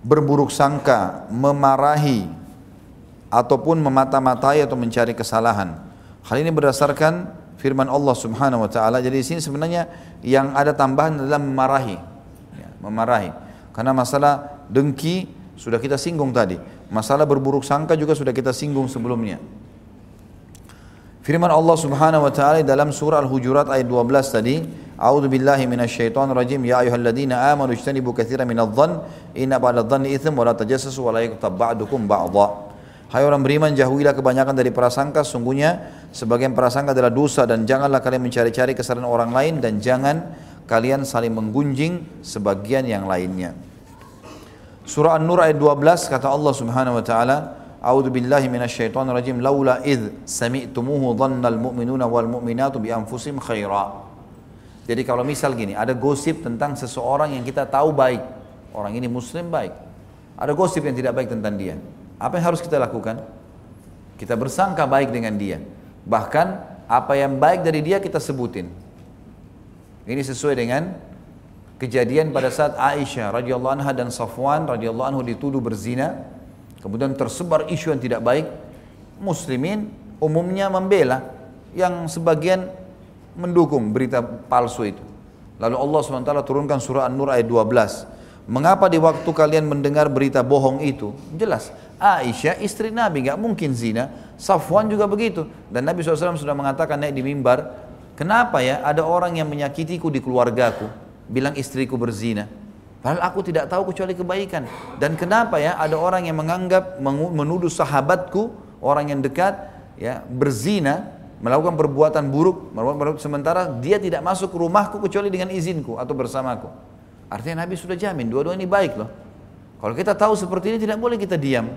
berburuk sangka, memarahi, ataupun memata-matai atau mencari kesalahan. Hal ini berdasarkan firman Allah Subhanahu wa taala. Jadi di sini sebenarnya yang ada tambahan adalah memarahi. Ya, memarahi. Karena masalah dengki sudah kita singgung tadi. Masalah berburuk sangka juga sudah kita singgung sebelumnya. Firman Allah Subhanahu wa taala dalam surah Al-Hujurat ayat 12 tadi, A'udzu billahi minasyaitonir rajim. Ya ayyuhalladzina amanu ijtanibu katsiran minadh-dhann inna ba'dadh-dhanni itsm wa la tajassasu wa la yaghtab ba'dukum ba'dha. Hai orang beriman jauhilah kebanyakan dari prasangka sungguhnya sebagian prasangka adalah dosa dan janganlah kalian mencari-cari kesalahan orang lain dan jangan kalian saling menggunjing sebagian yang lainnya. Surah An-Nur ayat 12 kata Allah Subhanahu wa taala A'udzu billahi minasyaitonir rajim laula id sami'tumuhu dhannal mu'minuna wal mu'minatu bi anfusihim khaira. Jadi kalau misal gini, ada gosip tentang seseorang yang kita tahu baik. Orang ini muslim baik. Ada gosip yang tidak baik tentang dia. Apa yang harus kita lakukan? Kita bersangka baik dengan dia. Bahkan apa yang baik dari dia kita sebutin. Ini sesuai dengan kejadian pada saat Aisyah radhiyallahu anha dan Safwan radhiyallahu anhu dituduh berzina Kemudian tersebar isu yang tidak baik. Muslimin umumnya membela yang sebagian mendukung berita palsu itu. Lalu Allah SWT turunkan surah An-Nur ayat 12. Mengapa di waktu kalian mendengar berita bohong itu? Jelas, Aisyah istri Nabi, nggak mungkin zina. Safwan juga begitu. Dan Nabi SAW sudah mengatakan naik di mimbar, kenapa ya ada orang yang menyakitiku di keluargaku, bilang istriku berzina. Padahal aku tidak tahu kecuali kebaikan. Dan kenapa ya ada orang yang menganggap menuduh sahabatku, orang yang dekat, ya berzina, melakukan perbuatan buruk, sementara dia tidak masuk rumahku kecuali dengan izinku atau bersamaku. Artinya Nabi sudah jamin, dua-dua ini baik loh. Kalau kita tahu seperti ini tidak boleh kita diam.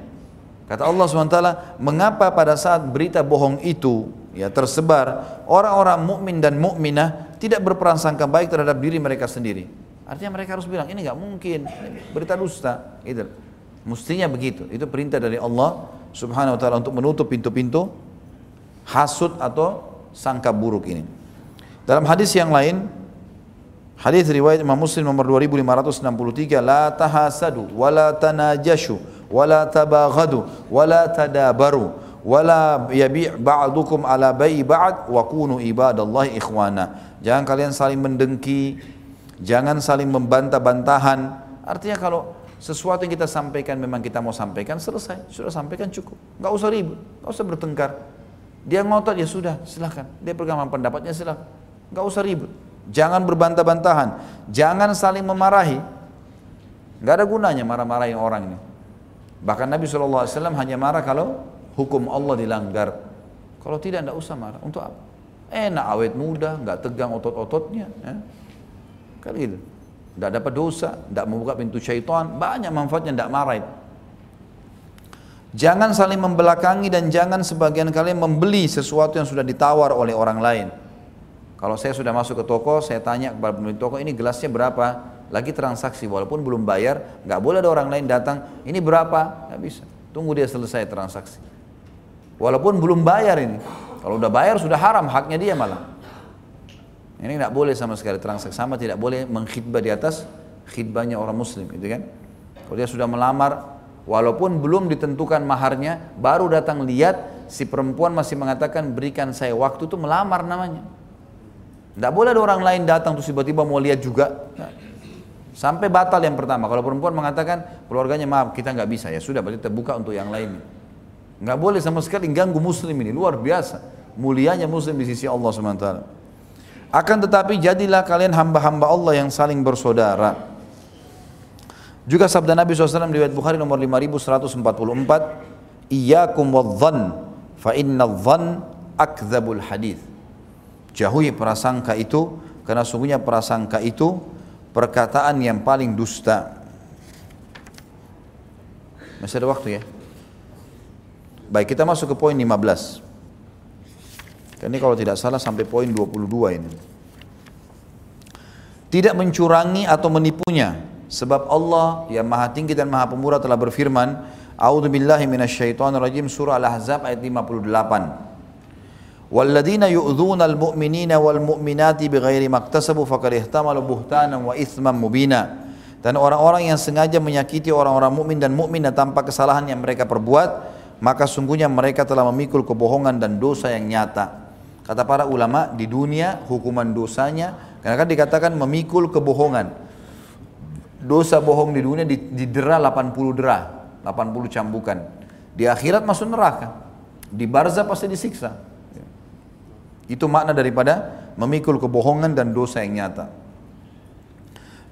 Kata Allah SWT, mengapa pada saat berita bohong itu ya tersebar, orang-orang mukmin dan mukminah tidak berprasangka baik terhadap diri mereka sendiri. Artinya mereka harus bilang ini nggak mungkin, berita dusta. Itu. Mestinya begitu. Itu perintah dari Allah Subhanahu wa taala untuk menutup pintu-pintu hasud atau sangka buruk ini. Dalam hadis yang lain, hadis riwayat Imam Muslim nomor 2563, la tahasadu wala tanajashu wala tabaghadu wala tadabaru wala yabi' ba'dukum ala bai'i ba'd wa kunu ibadallahi ikhwana. Jangan kalian saling mendengki, Jangan saling membantah-bantahan. Artinya kalau sesuatu yang kita sampaikan memang kita mau sampaikan selesai, sudah sampaikan cukup. Nggak usah ribut, nggak usah bertengkar. Dia ngotot ya sudah, silahkan. Dia pegang pendapatnya silahkan. Nggak usah ribut. Jangan berbantah-bantahan. Jangan saling memarahi. Nggak ada gunanya marah-marahin orang ini. Bahkan Nabi SAW hanya marah kalau hukum Allah dilanggar. Kalau tidak, tidak usah marah. Untuk apa? Enak awet muda, nggak tegang otot-ototnya. Ya. Kan gitu. Tidak dapat dosa, tidak membuka pintu syaitan, banyak manfaatnya tidak marah itu. Jangan saling membelakangi dan jangan sebagian kalian membeli sesuatu yang sudah ditawar oleh orang lain. Kalau saya sudah masuk ke toko, saya tanya kepada pemilik toko, ini gelasnya berapa? Lagi transaksi, walaupun belum bayar, nggak boleh ada orang lain datang, ini berapa? Nggak bisa. Tunggu dia selesai transaksi. Walaupun belum bayar ini. Kalau udah bayar sudah haram, haknya dia malah. Ini tidak boleh sama sekali transaksi sama tidak boleh mengkhidbah di atas khidbahnya orang muslim gitu kan. Kalau dia sudah melamar walaupun belum ditentukan maharnya baru datang lihat si perempuan masih mengatakan berikan saya waktu itu melamar namanya. Tidak boleh ada orang lain datang terus tiba-tiba mau lihat juga. Sampai batal yang pertama. Kalau perempuan mengatakan keluarganya maaf kita nggak bisa ya sudah berarti terbuka untuk yang lain. Nggak boleh sama sekali ganggu muslim ini luar biasa. Mulianya muslim di sisi Allah SWT. Akan tetapi jadilah kalian hamba-hamba Allah yang saling bersaudara. Juga sabda Nabi SAW riwayat Bukhari nomor 5144, Iyakum wadhan, fa inna dhan akzabul hadith. Jauhi prasangka itu, karena sungguhnya prasangka itu perkataan yang paling dusta. Masih ada waktu ya? Baik, kita masuk ke poin 15. Ini kalau tidak salah sampai poin 22 ini. Tidak mencurangi atau menipunya. Sebab Allah yang maha tinggi dan maha pemurah telah berfirman, A'udzu rajim surah Al-Ahzab ayat 58. Yu'dzuna al-mu'minina wal mu'minati bighairi maktasabu faqad ihtamalu buhtanan wa itsman mubina. Dan orang-orang yang sengaja menyakiti orang-orang mukmin dan mukminah tanpa kesalahan yang mereka perbuat, maka sungguhnya mereka telah memikul kebohongan dan dosa yang nyata. Kata para ulama di dunia hukuman dosanya karena kan dikatakan memikul kebohongan. Dosa bohong di dunia didera 80 dera, 80 cambukan. Di akhirat masuk neraka. Di barzah pasti disiksa. Itu makna daripada memikul kebohongan dan dosa yang nyata.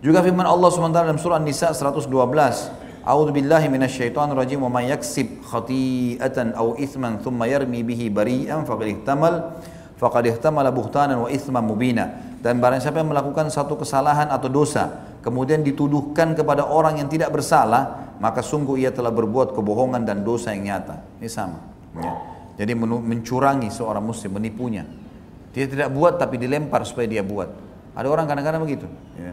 Juga firman Allah SWT dalam surah An-Nisa 112. A'udzu billahi minasyaitonir rajim wa may yaksib khati'atan aw ithman thumma yarmi bihi bari'an faqad ihtamal faqad ihtamala buhtanan wa ithman mubina. Dan barang siapa yang melakukan satu kesalahan atau dosa, kemudian dituduhkan kepada orang yang tidak bersalah, maka sungguh ia telah berbuat kebohongan dan dosa yang nyata. Ini sama. Ya. Jadi mencurangi seorang muslim, menipunya. Dia tidak buat tapi dilempar supaya dia buat. Ada orang kadang-kadang begitu. Ya.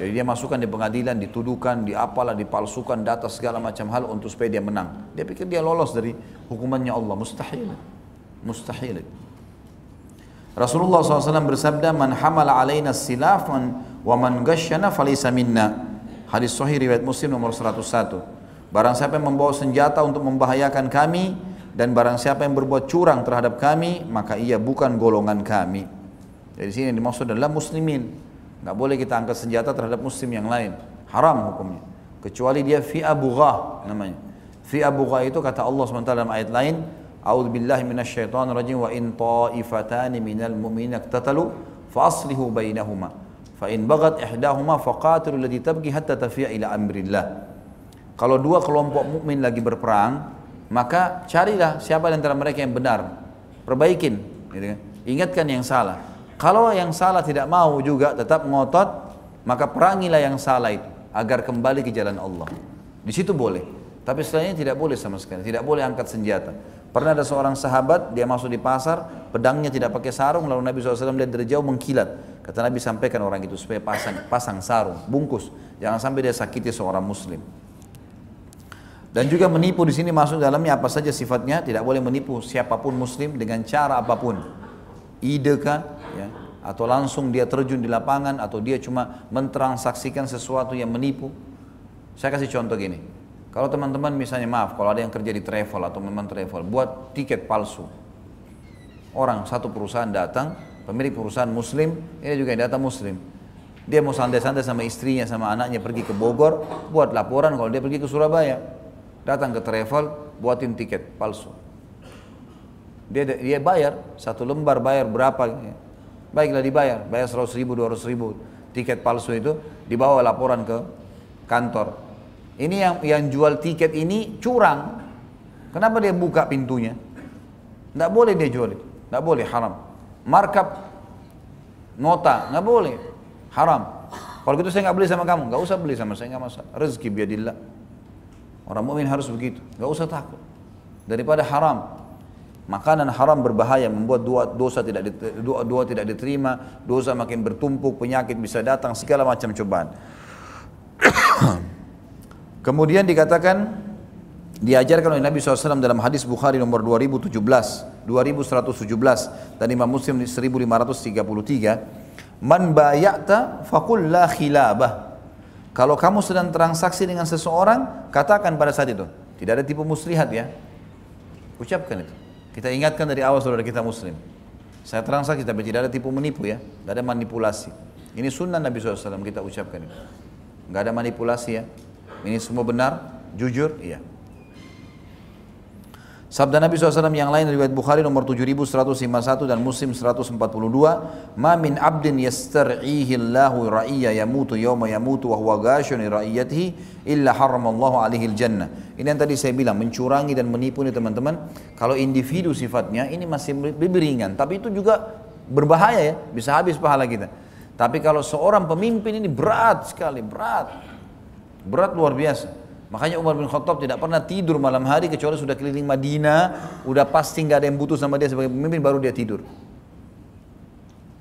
Jadi dia masukkan di pengadilan, dituduhkan, diapalah, dipalsukan data segala macam hal untuk supaya dia menang. Dia pikir dia lolos dari hukumannya Allah. Mustahil. Mustahil. Rasulullah SAW bersabda, "Man hamala alaina silaf wa man ghasyana falisa minna." Hadis sahih riwayat Muslim nomor 101. Barang siapa yang membawa senjata untuk membahayakan kami dan barang siapa yang berbuat curang terhadap kami, maka ia bukan golongan kami. Jadi sini yang dimaksud adalah muslimin. Nggak boleh kita angkat senjata terhadap muslim yang lain. Haram hukumnya. Kecuali dia fi abughah namanya. Fi abughah itu kata Allah SWT dalam ayat lain, A'udzu billahi minasyaitonir rajim wa in ta'ifatani minal mu'minina iqtatalu fa aslihu bainahuma fa in bagat ihdahuma faqatilu allati tabghi hatta tafi'a ila amrillah. Kalau dua kelompok mukmin lagi berperang, maka carilah siapa di antara mereka yang benar. Perbaikin, gitu kan? Ingatkan yang salah. Kalau yang salah tidak mau juga tetap ngotot, maka perangilah yang salah itu agar kembali ke jalan Allah. Di situ boleh. Tapi setelahnya tidak boleh sama sekali, tidak boleh angkat senjata. Pernah ada seorang sahabat, dia masuk di pasar, pedangnya tidak pakai sarung, lalu Nabi SAW lihat dari jauh mengkilat. Kata Nabi sampaikan orang itu supaya pasang, pasang sarung, bungkus. Jangan sampai dia sakiti seorang muslim. Dan juga menipu di sini masuk dalamnya apa saja sifatnya, tidak boleh menipu siapa pun muslim dengan cara apa pun. Ide kah, ya, atau langsung dia terjun di lapangan, atau dia cuma mentransaksikan sesuatu yang menipu. Saya kasih contoh gini, kalau teman-teman misalnya maaf, kalau ada yang kerja di travel atau memang travel, buat tiket palsu. Orang satu perusahaan datang, pemilik perusahaan muslim, ini juga yang datang muslim. Dia mau santai-santai sama istrinya, sama anaknya pergi ke Bogor, buat laporan kalau dia pergi ke Surabaya. Datang ke travel, buatin tiket palsu. Dia, dia bayar, satu lembar bayar berapa. Baiklah dibayar, bayar 100 ribu, 200 ribu. Tiket palsu itu dibawa laporan ke kantor ini yang yang jual tiket ini curang. Kenapa dia buka pintunya? Tidak boleh dia jual itu. Tidak boleh, haram. Markup nota, nggak boleh. Haram. Kalau gitu saya nggak beli sama kamu, nggak usah beli sama saya, nggak masalah. Rezeki biadillah. Orang mukmin harus begitu, nggak usah takut. Daripada haram, makanan haram berbahaya membuat dua dosa tidak dua, dua tidak diterima, dosa makin bertumpuk, penyakit bisa datang, segala macam cobaan. Kemudian dikatakan diajarkan oleh Nabi SAW dalam hadis Bukhari nomor 2017, 2117 dan Imam Muslim 1533, "Man bayata faqul la khilabah." Kalau kamu sedang transaksi dengan seseorang, katakan pada saat itu, tidak ada tipu muslihat ya. Ucapkan itu. Kita ingatkan dari awal saudara kita muslim. Saya transaksi tapi tidak ada tipu menipu ya, tidak ada manipulasi. Ini sunnah Nabi SAW kita ucapkan itu. Nggak ada manipulasi ya. Ini semua benar, jujur, iya. Sabda Nabi SAW yang lain riwayat Bukhari nomor 7151 dan Muslim 142, "Ma min 'abdin yastar'ihi Allahu ra'iyya yamutu yawma yamutu wa huwa ghashun ra'iyatihi illa haramallahu alaihi al-jannah." Ini yang tadi saya bilang mencurangi dan menipu ini teman-teman. Kalau individu sifatnya ini masih lebih ringan, tapi itu juga berbahaya ya, bisa habis pahala kita. Tapi kalau seorang pemimpin ini berat sekali, berat. Berat luar biasa. Makanya Umar bin Khattab tidak pernah tidur malam hari kecuali sudah keliling Madinah, udah pasti nggak ada yang butuh sama dia sebagai pemimpin baru dia tidur.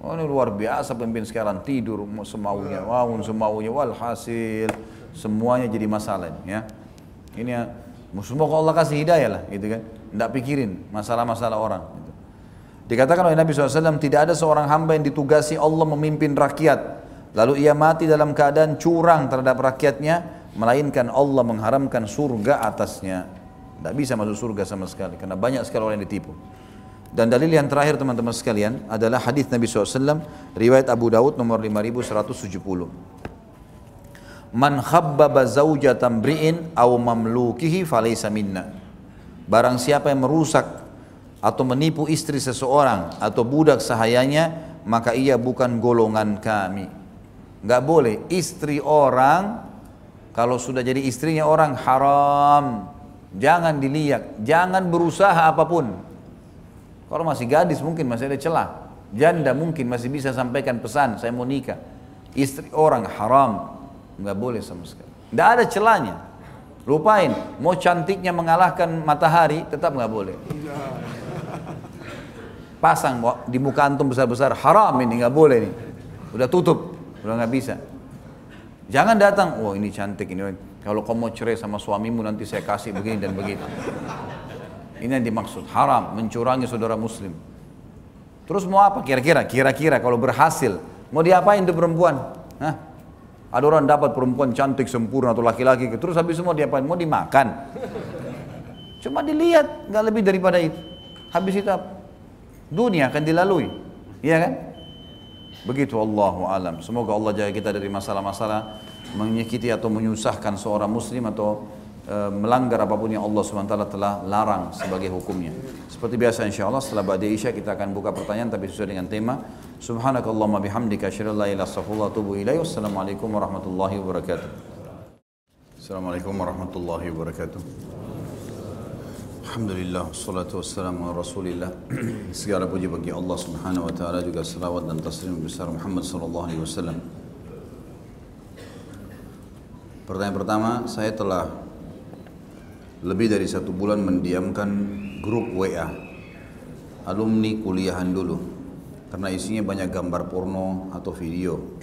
Oh ini luar biasa pemimpin sekarang tidur semaunya, bangun semaunya, walhasil semuanya jadi masalah ya. Ini ya, semoga Allah kasih hidayah lah gitu kan. Tidak pikirin masalah-masalah orang. Gitu. Dikatakan oleh Nabi SAW tidak ada seorang hamba yang ditugasi Allah memimpin rakyat lalu ia mati dalam keadaan curang terhadap rakyatnya melainkan Allah mengharamkan surga atasnya tidak bisa masuk surga sama sekali karena banyak sekali orang yang ditipu Dan dalil yang terakhir teman-teman sekalian adalah hadis Nabi SAW riwayat Abu Dawud nomor 5170. Man khabbaba zaujatan bri'in aw mamlukihi falaysa minna. Barang siapa yang merusak atau menipu istri seseorang atau budak sahayanya, maka ia bukan golongan kami. Enggak boleh istri orang kalau sudah jadi istrinya orang haram. Jangan dilihat, jangan berusaha apa pun. Kalau masih gadis mungkin masih ada celah. Janda mungkin masih bisa sampaikan pesan, saya mau nikah. Istri orang haram, nggak boleh sama sekali. Nggak ada celahnya. Lupain, mau cantiknya mengalahkan matahari, tetap nggak boleh. Pasang di muka antum besar-besar, haram ini nggak boleh nih. Udah tutup, udah nggak bisa. Jangan datang, wah oh, ini cantik ini. Kalau kamu mau cerai sama suamimu nanti saya kasih begini dan begitu. Ini yang dimaksud, haram, mencurangi saudara muslim. Terus mau apa kira-kira? Kira-kira kalau berhasil, mau diapain tuh perempuan? Hah? Ada orang dapat perempuan cantik, sempurna atau laki-laki, terus habis semua diapain? Mau dimakan? Cuma dilihat, nggak lebih daripada itu. Habis itu? Dunia akan dilalui, iya kan? Begitu Allah alam. Semoga Allah jaga kita dari masalah-masalah menyakiti atau menyusahkan seorang muslim atau E, melanggar apa pun yang Allah SWT telah larang sebagai hukumnya. Seperti biasa insya Allah setelah Ba'di Isya kita akan buka pertanyaan tapi sesuai dengan tema Subhanakallahumma bihamdika asyhadu la ilaha illa atubu ilaik. Wassalamualaikum warahmatullahi wabarakatuh. Assalamualaikum warahmatullahi wabarakatuh. Alhamdulillah, salatu wassalamu ala rasulillah Segala puji bagi Allah subhanahu wa ta'ala Juga salawat dan taslim besar Muhammad sallallahu alaihi wasallam Pertanyaan pertama, saya telah lebih dari satu bulan mendiamkan grup WA alumni kuliahan dulu karena isinya banyak gambar porno atau video.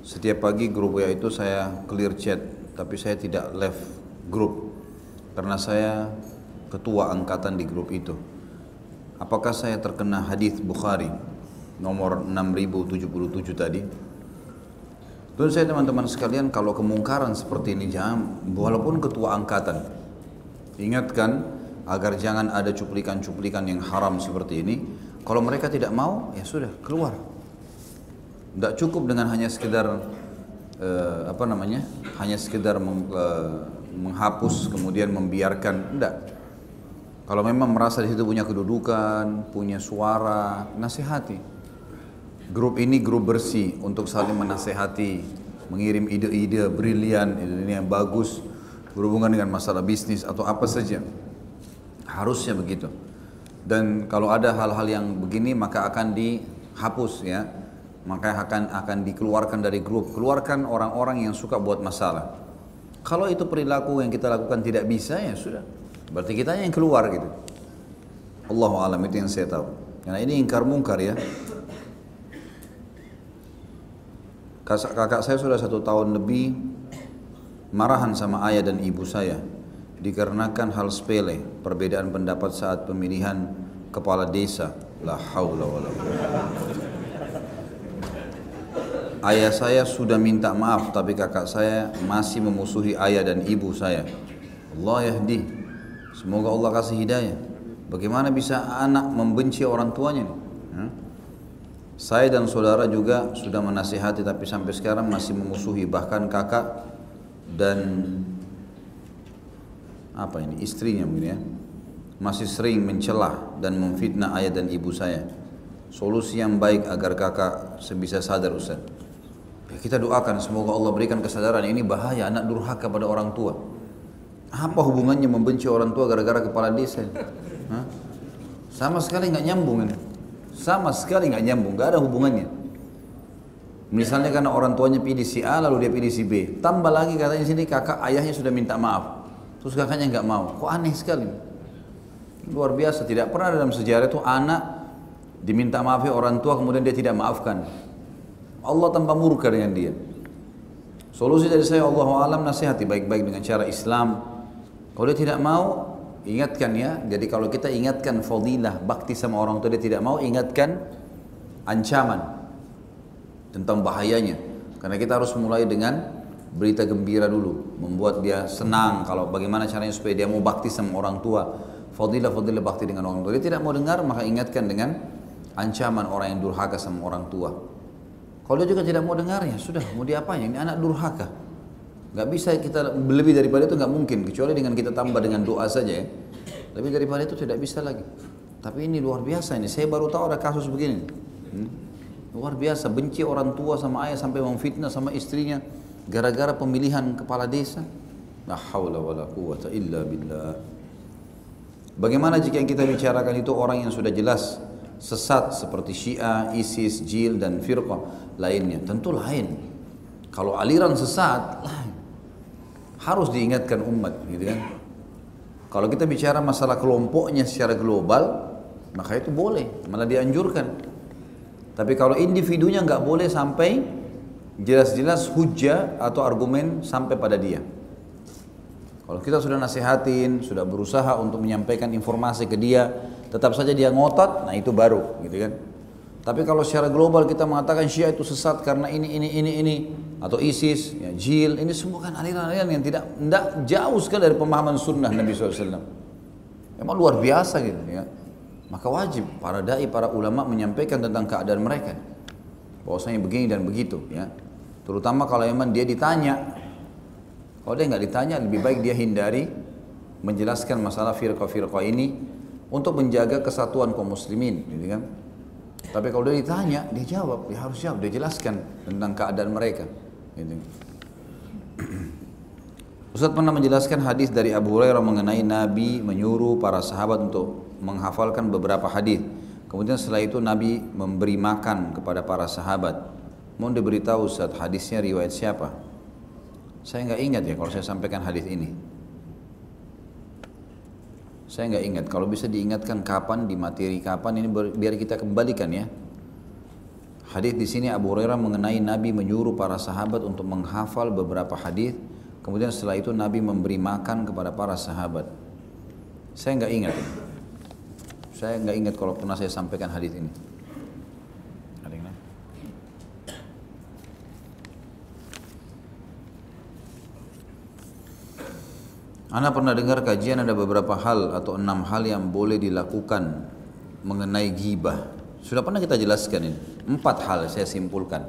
Setiap pagi grup WA itu saya clear chat, tapi saya tidak left grup karena saya ketua angkatan di grup itu. Apakah saya terkena hadis Bukhari nomor 6077 tadi? Tentu saya teman-teman sekalian kalau kemungkaran seperti ini jangan walaupun ketua angkatan Ingatkan agar jangan ada cuplikan-cuplikan yang haram seperti ini. Kalau mereka tidak mau, ya sudah keluar. Tidak cukup dengan hanya sekedar uh, apa namanya, hanya sekedar meng, uh, menghapus kemudian membiarkan. Tidak. Kalau memang merasa di situ punya kedudukan, punya suara, nasihati. Grup ini grup bersih untuk saling menasehati, mengirim ide-ide brilian, ide-ide yang bagus berhubungan dengan masalah bisnis atau apa saja. Harusnya begitu. Dan kalau ada hal-hal yang begini maka akan dihapus ya. Maka akan akan dikeluarkan dari grup. Keluarkan orang-orang yang suka buat masalah. Kalau itu perilaku yang kita lakukan tidak bisa ya sudah. Berarti kita yang keluar gitu. Allah alam itu yang saya tahu. Karena ini ingkar mungkar ya. Kakak saya sudah satu tahun lebih marahan sama ayah dan ibu saya dikarenakan hal sepele perbedaan pendapat saat pemilihan kepala desa la haula wala Ayah saya sudah minta maaf tapi kakak saya masih memusuhi ayah dan ibu saya. Allah yahdi. Semoga Allah kasih hidayah. Bagaimana bisa anak membenci orang tuanya? Hmm? Saya dan saudara juga sudah menasihati tapi sampai sekarang masih memusuhi bahkan kakak dan apa ini istrinya mungkin ya masih sering mencelah dan memfitnah ayah dan ibu saya. Solusi yang baik agar kakak sebisa sadar Ustaz. Ya, kita doakan semoga Allah berikan kesadaran ini bahaya anak durhaka pada orang tua. Apa hubungannya membenci orang tua gara-gara kepala desa? Hah? Sama sekali nggak nyambung ini. Sama sekali nggak nyambung, nggak ada hubungannya. Misalnya karena orang tuanya pilih si A lalu dia pilih si B. Tambah lagi katanya sini kakak ayahnya sudah minta maaf. Terus kakaknya nggak mau. Kok aneh sekali. Luar biasa. Tidak pernah dalam sejarah itu anak diminta maaf ya orang tua kemudian dia tidak maafkan. Allah tanpa murka dengan dia. Solusi dari saya Allah alam nasihati baik-baik dengan cara Islam. Kalau dia tidak mau, ingatkan ya. Jadi kalau kita ingatkan fadilah bakti sama orang tua dia tidak mau, ingatkan ancaman tentang bahayanya. Karena kita harus mulai dengan berita gembira dulu, membuat dia senang kalau bagaimana caranya supaya dia mau bakti sama orang tua. fadilah-fadilah bakti dengan orang tua. Dia tidak mau dengar, maka ingatkan dengan ancaman orang yang durhaka sama orang tua. Kalau dia juga tidak mau dengar, ya sudah, mau diapain? Ini anak durhaka. Gak bisa kita lebih daripada itu nggak mungkin, kecuali dengan kita tambah dengan doa saja ya. Lebih daripada itu tidak bisa lagi. Tapi ini luar biasa ini. Saya baru tahu ada kasus begini. Hmm? Luar biasa, benci orang tua sama ayah sampai memfitnah sama istrinya gara-gara pemilihan kepala desa. La haula illa billah. Bagaimana jika yang kita bicarakan itu orang yang sudah jelas sesat seperti Syiah, ISIS, Jil dan firqah lainnya? Tentu lain. Kalau aliran sesat harus diingatkan umat, gitu kan? Kalau kita bicara masalah kelompoknya secara global, maka itu boleh, malah dianjurkan. Tapi kalau individunya nggak boleh sampai jelas-jelas hujah atau argumen sampai pada dia. Kalau kita sudah nasihatin, sudah berusaha untuk menyampaikan informasi ke dia, tetap saja dia ngotot, nah itu baru, gitu kan. Tapi kalau secara global kita mengatakan Syiah itu sesat karena ini, ini, ini, ini, atau ISIS, ya, JIL, ini semua kan aliran-aliran yang tidak, tidak jauh sekali dari pemahaman sunnah Nabi SAW. Memang luar biasa gitu ya. Maka wajib para dai, para ulama menyampaikan tentang keadaan mereka. Bahwasanya begini dan begitu ya. Terutama kalau memang dia ditanya. Kalau dia nggak ditanya lebih baik dia hindari menjelaskan masalah firqah-firqah ini untuk menjaga kesatuan kaum muslimin gitu kan. Tapi kalau dia ditanya, dia jawab, dia harus jawab, dia jelaskan tentang keadaan mereka. Gitu. Ustaz pernah menjelaskan hadis dari Abu Hurairah mengenai Nabi menyuruh para sahabat untuk menghafalkan beberapa hadis. Kemudian setelah itu Nabi memberi makan kepada para sahabat. Mau diberitahu Ustaz hadisnya riwayat siapa? Saya nggak ingat ya kalau saya sampaikan hadis ini. Saya nggak ingat. Kalau bisa diingatkan kapan di materi kapan ini biar kita kembalikan ya. Hadis di sini Abu Hurairah mengenai Nabi menyuruh para sahabat untuk menghafal beberapa hadis Kemudian setelah itu Nabi memberi makan kepada para sahabat. Saya nggak ingat. Saya nggak ingat kalau pernah saya sampaikan hadis ini. Ada yang lain? Anda pernah dengar kajian ada beberapa hal atau enam hal yang boleh dilakukan mengenai gibah. Sudah pernah kita jelaskan ini. Empat hal saya simpulkan.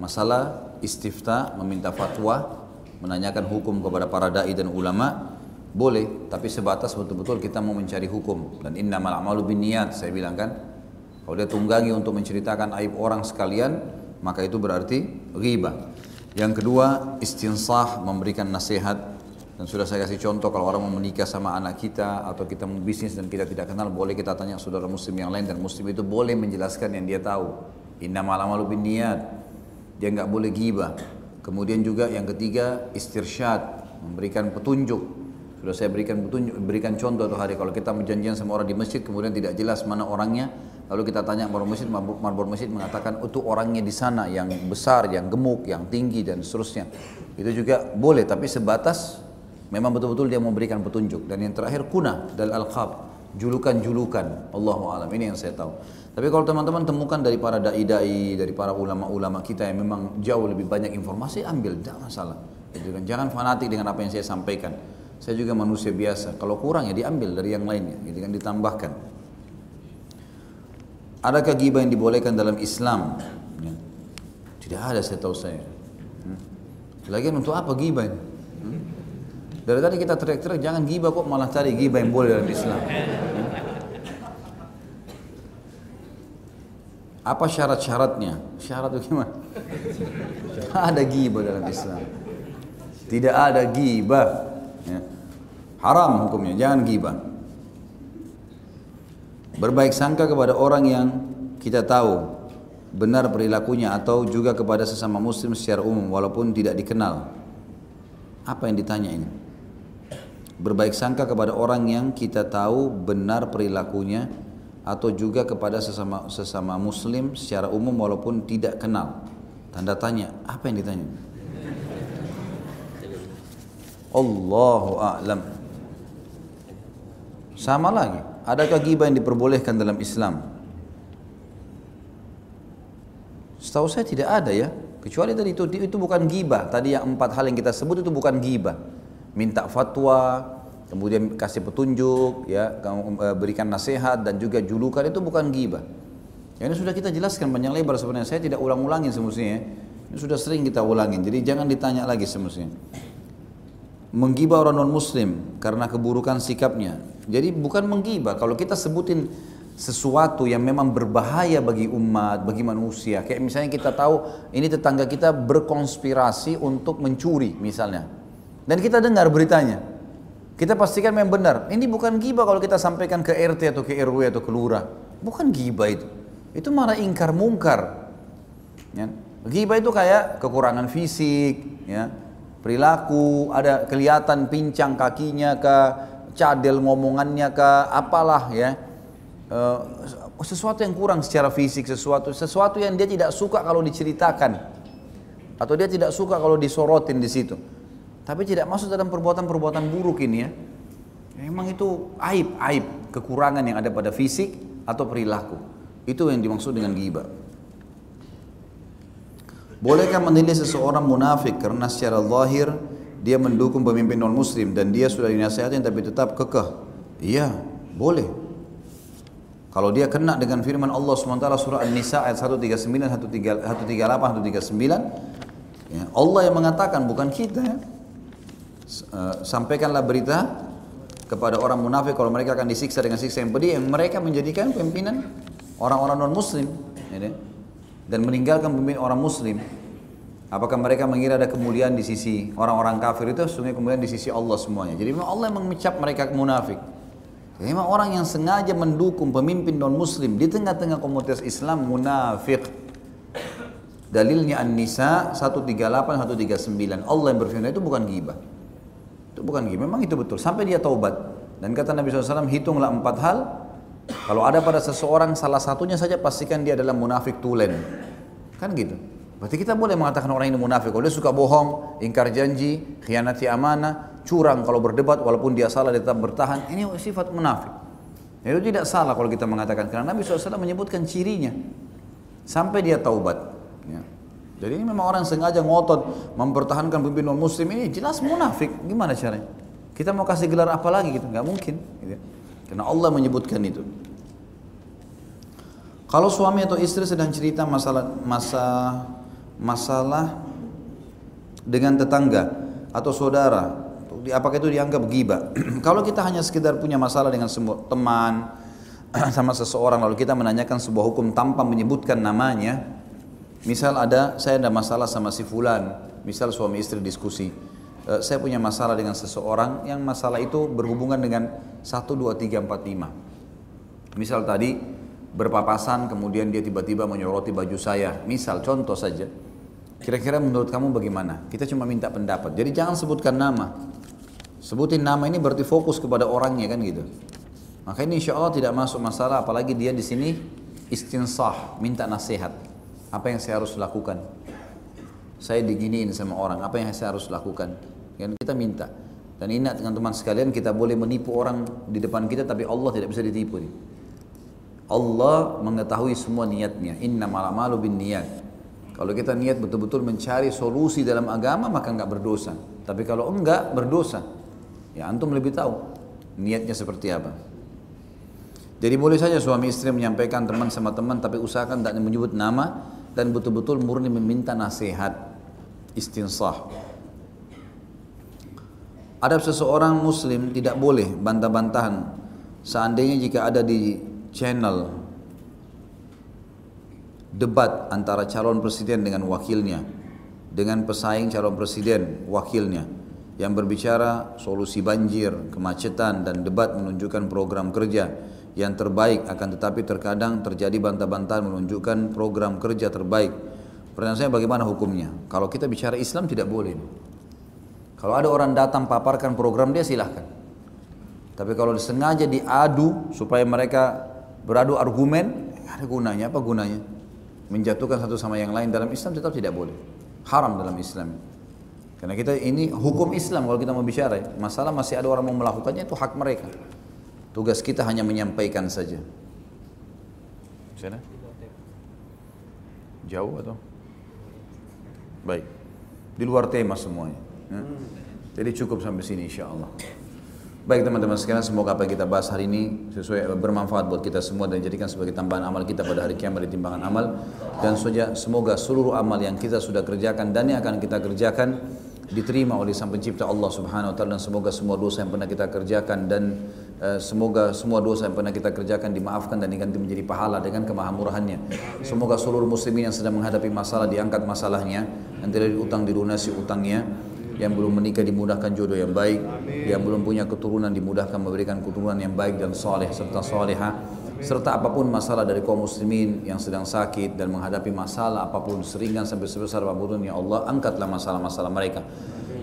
Masalah istifta, meminta fatwa, menanyakan hukum kepada para dai dan ulama boleh tapi sebatas betul-betul kita mau mencari hukum dan innamal a'malu binniyat saya bilang kan kalau dia tunggangi untuk menceritakan aib orang sekalian maka itu berarti riba yang kedua istinsah memberikan nasihat dan sudah saya kasih contoh kalau orang mau menikah sama anak kita atau kita mau bisnis dan kita tidak kenal boleh kita tanya saudara muslim yang lain dan muslim itu boleh menjelaskan yang dia tahu innamal a'malu binniyat dia nggak boleh ghibah Kemudian juga yang ketiga istirsyad, memberikan petunjuk. Sudah saya berikan petunjuk, berikan contoh tuh hari kalau kita berjanjian sama orang di masjid kemudian tidak jelas mana orangnya, lalu kita tanya marbot masjid, marbot masjid mengatakan itu orangnya di sana yang besar, yang gemuk, yang tinggi dan seterusnya. Itu juga boleh tapi sebatas memang betul-betul dia memberikan petunjuk. Dan yang terakhir kuna dal alqab, julukan-julukan. Allahu alam. Ini yang saya tahu. Tapi kalau teman-teman temukan dari para dai-dai, dari para ulama-ulama kita yang memang jauh lebih banyak informasi, ambil, tidak masalah. Jangan fanatik dengan apa yang saya sampaikan. Saya juga manusia biasa. Kalau kurang ya diambil dari yang lainnya, gitu kan ditambahkan. Adakah gibah yang dibolehkan dalam Islam? Ya. Tidak ada saya tahu saya. Hmm. Lagian untuk apa gibah ini? Dari tadi kita teriak-teriak jangan gibah kok malah cari gibah yang boleh dalam Islam. Apa syarat-syaratnya? Syarat bagaimana? ada gibah dalam Islam. Tidak ada gibah. Ya. Haram hukumnya, jangan gibah. Berbaik sangka kepada orang yang kita tahu benar perilakunya atau juga kepada sesama muslim secara umum walaupun tidak dikenal. Apa yang ditanya ini? Berbaik sangka kepada orang yang kita tahu benar perilakunya atau juga kepada sesama sesama muslim secara umum walaupun tidak kenal. Tanda tanya, apa yang ditanya? Allahu a'lam. Sama lagi, adakah gibah yang diperbolehkan dalam Islam? Setahu saya tidak ada ya. Kecuali tadi itu itu bukan gibah. Tadi yang empat hal yang kita sebut itu bukan gibah. Minta fatwa, kemudian kasih petunjuk, ya, eh, berikan nasihat dan juga julukan itu bukan ghibah. Ya, ini sudah kita jelaskan panjang lebar sebenarnya. Saya tidak ulang-ulangin semestinya. Ini sudah sering kita ulangin. Jadi jangan ditanya lagi semestinya. Menggibah orang non muslim karena keburukan sikapnya. Jadi bukan menggibah. Kalau kita sebutin sesuatu yang memang berbahaya bagi umat, bagi manusia. Kayak misalnya kita tahu ini tetangga kita berkonspirasi untuk mencuri misalnya. Dan kita dengar beritanya. Kita pastikan memang benar. Ini bukan gibah kalau kita sampaikan ke RT atau ke RW atau ke lurah. Bukan gibah itu. Itu malah ingkar mungkar. Ya. Gibah itu kayak kekurangan fisik, ya, perilaku, ada kelihatan pincang kakinya ke cadel ngomongannya ke apalah ya uh, sesuatu yang kurang secara fisik, sesuatu sesuatu yang dia tidak suka kalau diceritakan atau dia tidak suka kalau disorotin di situ. Tapi tidak masuk dalam perbuatan-perbuatan buruk ini ya. Memang itu aib, aib, kekurangan yang ada pada fisik atau perilaku. Itu yang dimaksud dengan ghibah. Bolehkah menilai seseorang munafik karena secara zahir dia mendukung pemimpin non muslim dan dia sudah dinasihatin tapi tetap kekeh? Iya, boleh. Kalau dia kena dengan firman Allah SWT surah An-Nisa ayat 139, 138, 139, ya, Allah yang mengatakan bukan kita ya. Eh, sampaikanlah berita kepada orang munafik kalau mereka akan disiksa dengan siksa yang pedih yang mereka menjadikan pimpinan orang-orang non muslim ya, dan meninggalkan pemimpin orang muslim apakah mereka mengira ada kemuliaan di sisi orang-orang kafir itu sungguh kemuliaan di sisi Allah semuanya jadi memang Allah yang mengecap mereka munafik Memang orang yang sengaja mendukung pemimpin non muslim di tengah-tengah komunitas Islam munafik. Dalilnya An-Nisa 138 139. Allah yang berfirman itu bukan ghibah. Itu bukan ghibah. Memang itu betul. Sampai dia taubat. Dan kata Nabi SAW, hitunglah empat hal. Kalau ada pada seseorang salah satunya saja pastikan dia adalah munafik tulen. Kan gitu. Berarti kita boleh mengatakan orang ini munafik. Kalau dia suka bohong, ingkar janji, khianati amanah, curang kalau berdebat walaupun dia salah dia tetap bertahan ini sifat munafik itu tidak salah kalau kita mengatakan karena Nabi SAW menyebutkan cirinya sampai dia taubat. Jadi ini memang orang sengaja ngotot mempertahankan pemimpin non muslim ini jelas munafik gimana caranya kita mau kasih gelar apa lagi gitu nggak mungkin gitu. karena Allah menyebutkan itu kalau suami atau istri sedang cerita masalah masa masalah dengan tetangga atau saudara apakah itu dianggap ghibah? Kalau kita hanya sekedar punya masalah dengan semua teman sama seseorang lalu kita menanyakan sebuah hukum tanpa menyebutkan namanya, misal ada saya ada masalah sama si fulan, misal suami istri diskusi, e, saya punya masalah dengan seseorang yang masalah itu berhubungan dengan 1 2 3 4 5. Misal tadi berpapasan kemudian dia tiba-tiba menyoroti baju saya, misal contoh saja. Kira-kira menurut kamu bagaimana? Kita cuma minta pendapat. Jadi jangan sebutkan nama. Sebutin nama ini berarti fokus kepada orangnya kan gitu. Maka ini insya Allah tidak masuk masalah apalagi dia di sini istinsah, minta nasihat. Apa yang saya harus lakukan? Saya diginiin sama orang, apa yang saya harus lakukan? Kan kita minta. Dan ingat teman-teman sekalian kita boleh menipu orang di depan kita tapi Allah tidak bisa ditipu. Nih. Allah mengetahui semua niatnya. Inna malamalu bin niat. Kalau kita niat betul-betul mencari solusi dalam agama maka enggak berdosa. Tapi kalau enggak berdosa. Ya antum lebih tahu niatnya seperti apa. Jadi boleh saja suami istri menyampaikan teman sama teman tapi usahakan tidak menyebut nama dan betul-betul murni meminta nasihat istinsah. Ada seseorang muslim tidak boleh bantah-bantahan seandainya jika ada di channel debat antara calon presiden dengan wakilnya dengan pesaing calon presiden wakilnya yang berbicara solusi banjir, kemacetan dan debat menunjukkan program kerja yang terbaik akan tetapi terkadang terjadi bantah-bantahan menunjukkan program kerja terbaik. Pertanyaan saya bagaimana hukumnya? Kalau kita bicara Islam tidak boleh. Kalau ada orang datang paparkan program dia silahkan. Tapi kalau sengaja diadu supaya mereka beradu argumen, ada gunanya apa gunanya? Menjatuhkan satu sama yang lain dalam Islam tetap tidak boleh. Haram dalam Islam. Karena kita ini hukum Islam kalau kita mau bicara, masalah masih ada orang mau melakukannya itu hak mereka. Tugas kita hanya menyampaikan saja. Sana? Jauh atau? Baik. Di luar tema semuanya. Ya. Jadi cukup sampai sini insya Allah. Baik teman-teman sekalian, semoga apa yang kita bahas hari ini sesuai bermanfaat buat kita semua dan jadikan sebagai tambahan amal kita pada hari kiamat di timbangan amal dan semoga seluruh amal yang kita sudah kerjakan dan yang akan kita kerjakan diterima oleh Sang Pencipta Allah Subhanahu wa taala dan semoga semua dosa yang pernah kita kerjakan dan semoga semua dosa yang pernah kita kerjakan dimaafkan dan diganti menjadi pahala dengan kemahamurahannya. Semoga seluruh muslimin yang sedang menghadapi masalah diangkat masalahnya, nanti dari utang dilunasi utangnya yang belum menikah dimudahkan jodoh yang baik, yang belum punya keturunan dimudahkan memberikan keturunan yang baik dan soleh serta soleha, serta apa pun masalah dari kaum muslimin yang sedang sakit dan menghadapi masalah apa pun seringan sampai sebesar apa pun ya Allah angkatlah masalah-masalah mereka.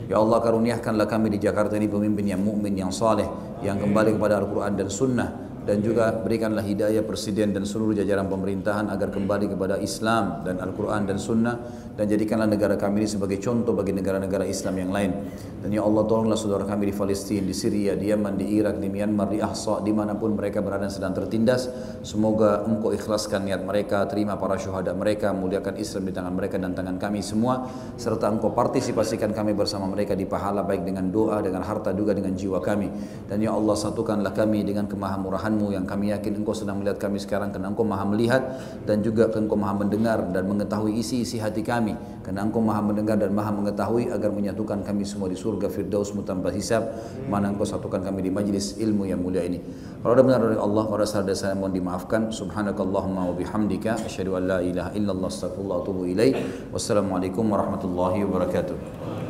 Ya Allah karuniakanlah kami di Jakarta ini pemimpin yang mukmin yang soleh yang kembali kepada Al-Quran dan Sunnah. Dan juga berikanlah hidayah presiden dan seluruh jajaran pemerintahan agar kembali kepada Islam dan Al-Quran dan Sunnah dan jadikanlah negara kami ini sebagai contoh bagi negara-negara Islam yang lain. Dan ya Allah tolonglah saudara kami di Palestina, di Syria, di Yaman, di Irak, di Myanmar, di Ahsa di mana pun mereka berada sedang tertindas semoga engkau ikhlaskan niat mereka terima para syuhada mereka muliakan Islam di tangan mereka dan tangan kami semua serta engkau partisipasikan kami bersama mereka di pahala baik dengan doa, dengan harta juga dengan jiwa kami. Dan ya Allah satukanlah kami dengan kemahamurahan firman yang kami yakin engkau sedang melihat kami sekarang karena engkau maha melihat dan juga engkau maha mendengar dan mengetahui isi-isi hati kami karena engkau maha mendengar dan maha mengetahui agar menyatukan kami semua di surga firdaus tanpa hisab. Mana engkau satukan kami di majlis ilmu yang mulia ini. Kalau ada benar dari Allah pada saat saya mohon dimaafkan. Subhanakallahumma wa bihamdika asyhadu an la ilaha illallah astaghfirullah wa atubu ilaih. Wassalamualaikum warahmatullahi wabarakatuh